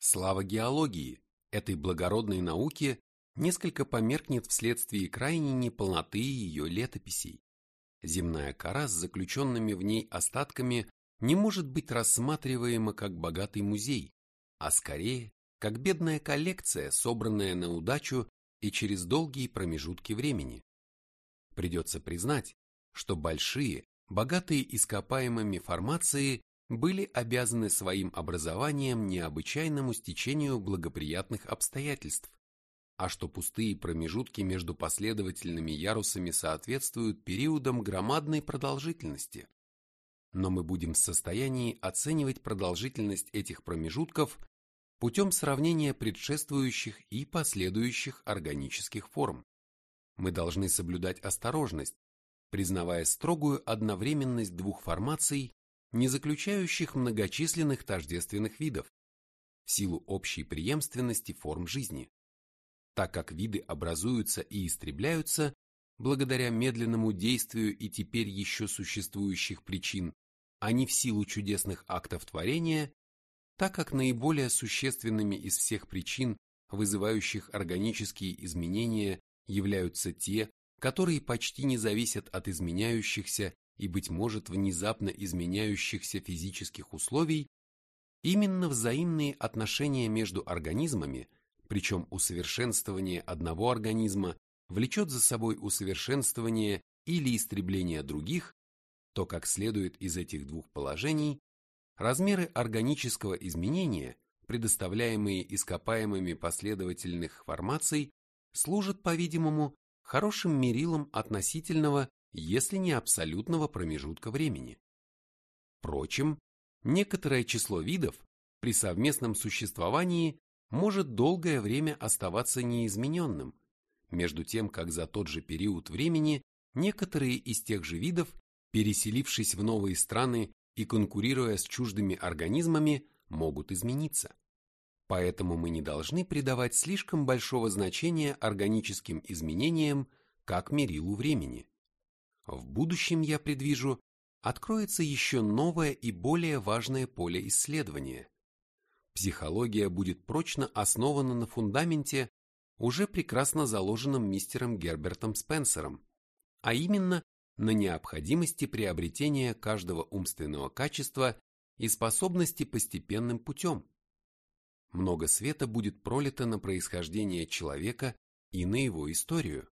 Слава геологии, этой благородной науки, несколько померкнет вследствие крайней неполноты ее летописей. Земная кора с заключенными в ней остатками не может быть рассматриваемо как богатый музей, а скорее как бедная коллекция, собранная на удачу и через долгие промежутки времени. Придется признать, что большие, богатые ископаемыми формации были обязаны своим образованием необычайному стечению благоприятных обстоятельств, а что пустые промежутки между последовательными ярусами соответствуют периодам громадной продолжительности но мы будем в состоянии оценивать продолжительность этих промежутков путем сравнения предшествующих и последующих органических форм. Мы должны соблюдать осторожность, признавая строгую одновременность двух формаций, не заключающих многочисленных тождественных видов, в силу общей преемственности форм жизни. Так как виды образуются и истребляются благодаря медленному действию и теперь еще существующих причин, а не в силу чудесных актов творения, так как наиболее существенными из всех причин, вызывающих органические изменения, являются те, которые почти не зависят от изменяющихся и, быть может, внезапно изменяющихся физических условий, именно взаимные отношения между организмами, причем усовершенствование одного организма влечет за собой усовершенствование или истребление других, то, как следует из этих двух положений, размеры органического изменения, предоставляемые ископаемыми последовательных формаций, служат, по-видимому, хорошим мерилом относительного, если не абсолютного промежутка времени. Впрочем, некоторое число видов при совместном существовании может долгое время оставаться неизмененным, между тем как за тот же период времени некоторые из тех же видов переселившись в новые страны и конкурируя с чуждыми организмами, могут измениться. Поэтому мы не должны придавать слишком большого значения органическим изменениям как мерилу времени. В будущем, я предвижу, откроется еще новое и более важное поле исследования. Психология будет прочно основана на фундаменте, уже прекрасно заложенном мистером Гербертом Спенсером, а именно на необходимости приобретения каждого умственного качества и способности постепенным путем. Много света будет пролито на происхождение человека и на его историю.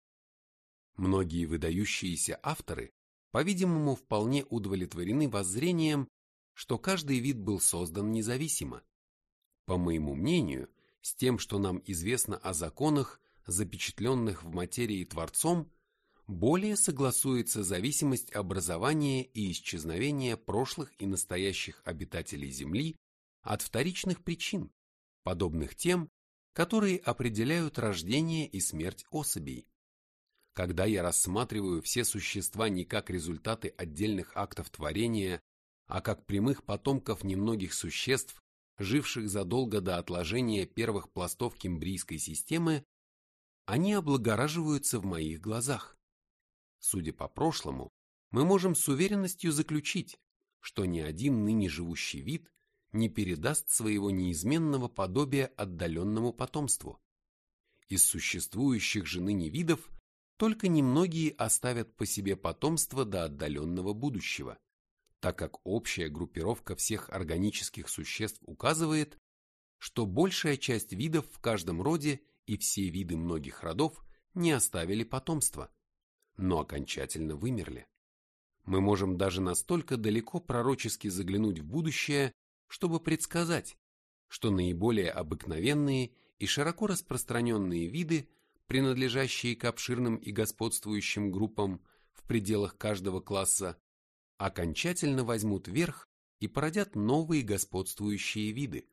Многие выдающиеся авторы, по-видимому, вполне удовлетворены воззрением, что каждый вид был создан независимо. По моему мнению, с тем, что нам известно о законах, запечатленных в материи Творцом, более согласуется зависимость образования и исчезновения прошлых и настоящих обитателей Земли от вторичных причин, подобных тем, которые определяют рождение и смерть особей. Когда я рассматриваю все существа не как результаты отдельных актов творения, а как прямых потомков немногих существ, живших задолго до отложения первых пластов кембрийской системы, они облагораживаются в моих глазах. Судя по прошлому, мы можем с уверенностью заключить, что ни один ныне живущий вид не передаст своего неизменного подобия отдаленному потомству. Из существующих же ныне видов только немногие оставят по себе потомство до отдаленного будущего, так как общая группировка всех органических существ указывает, что большая часть видов в каждом роде и все виды многих родов не оставили потомства, но окончательно вымерли. Мы можем даже настолько далеко пророчески заглянуть в будущее, чтобы предсказать, что наиболее обыкновенные и широко распространенные виды принадлежащие к обширным и господствующим группам в пределах каждого класса, окончательно возьмут верх и породят новые господствующие виды.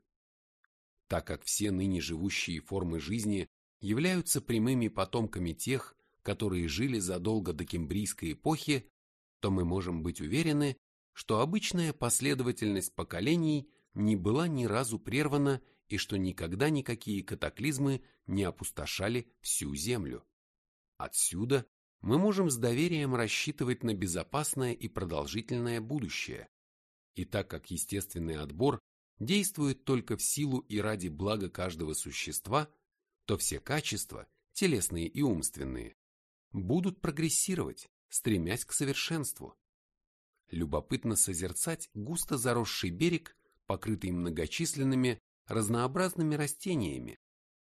Так как все ныне живущие формы жизни являются прямыми потомками тех, которые жили задолго до кембрийской эпохи, то мы можем быть уверены, что обычная последовательность поколений не была ни разу прервана и что никогда никакие катаклизмы не опустошали всю Землю. Отсюда мы можем с доверием рассчитывать на безопасное и продолжительное будущее. И так как естественный отбор действует только в силу и ради блага каждого существа, то все качества, телесные и умственные, будут прогрессировать, стремясь к совершенству. Любопытно созерцать густо заросший берег, покрытый многочисленными разнообразными растениями,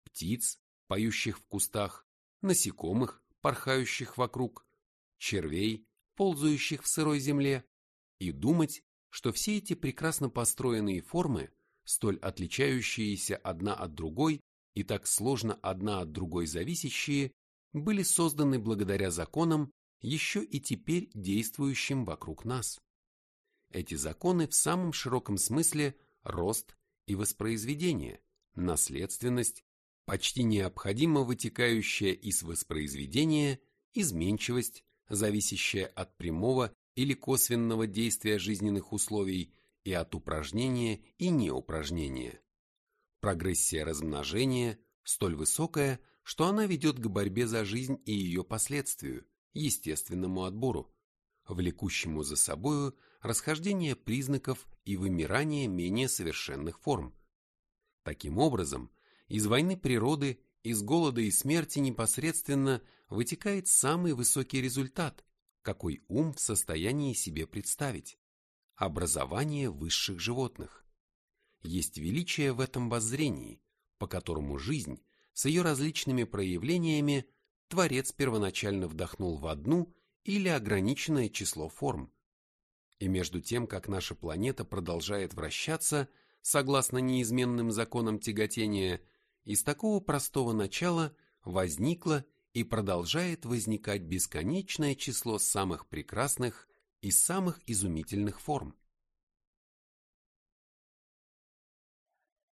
птиц, поющих в кустах, насекомых, порхающих вокруг, червей, ползающих в сырой земле, и думать, что все эти прекрасно построенные формы, столь отличающиеся одна от другой и так сложно одна от другой зависящие, были созданы благодаря законам, еще и теперь действующим вокруг нас. Эти законы в самом широком смысле рост и воспроизведение, наследственность, почти необходимо вытекающая из воспроизведения, изменчивость, зависящая от прямого или косвенного действия жизненных условий и от упражнения и неупражнения. Прогрессия размножения столь высокая, что она ведет к борьбе за жизнь и ее последствию, естественному отбору, влекущему за собою расхождение признаков и вымирание менее совершенных форм. Таким образом, из войны природы, из голода и смерти непосредственно вытекает самый высокий результат, какой ум в состоянии себе представить – образование высших животных. Есть величие в этом воззрении, по которому жизнь с ее различными проявлениями Творец первоначально вдохнул в одну или ограниченное число форм. И между тем, как наша планета продолжает вращаться, согласно неизменным законам тяготения, из такого простого начала возникло и продолжает возникать бесконечное число самых прекрасных и самых изумительных форм.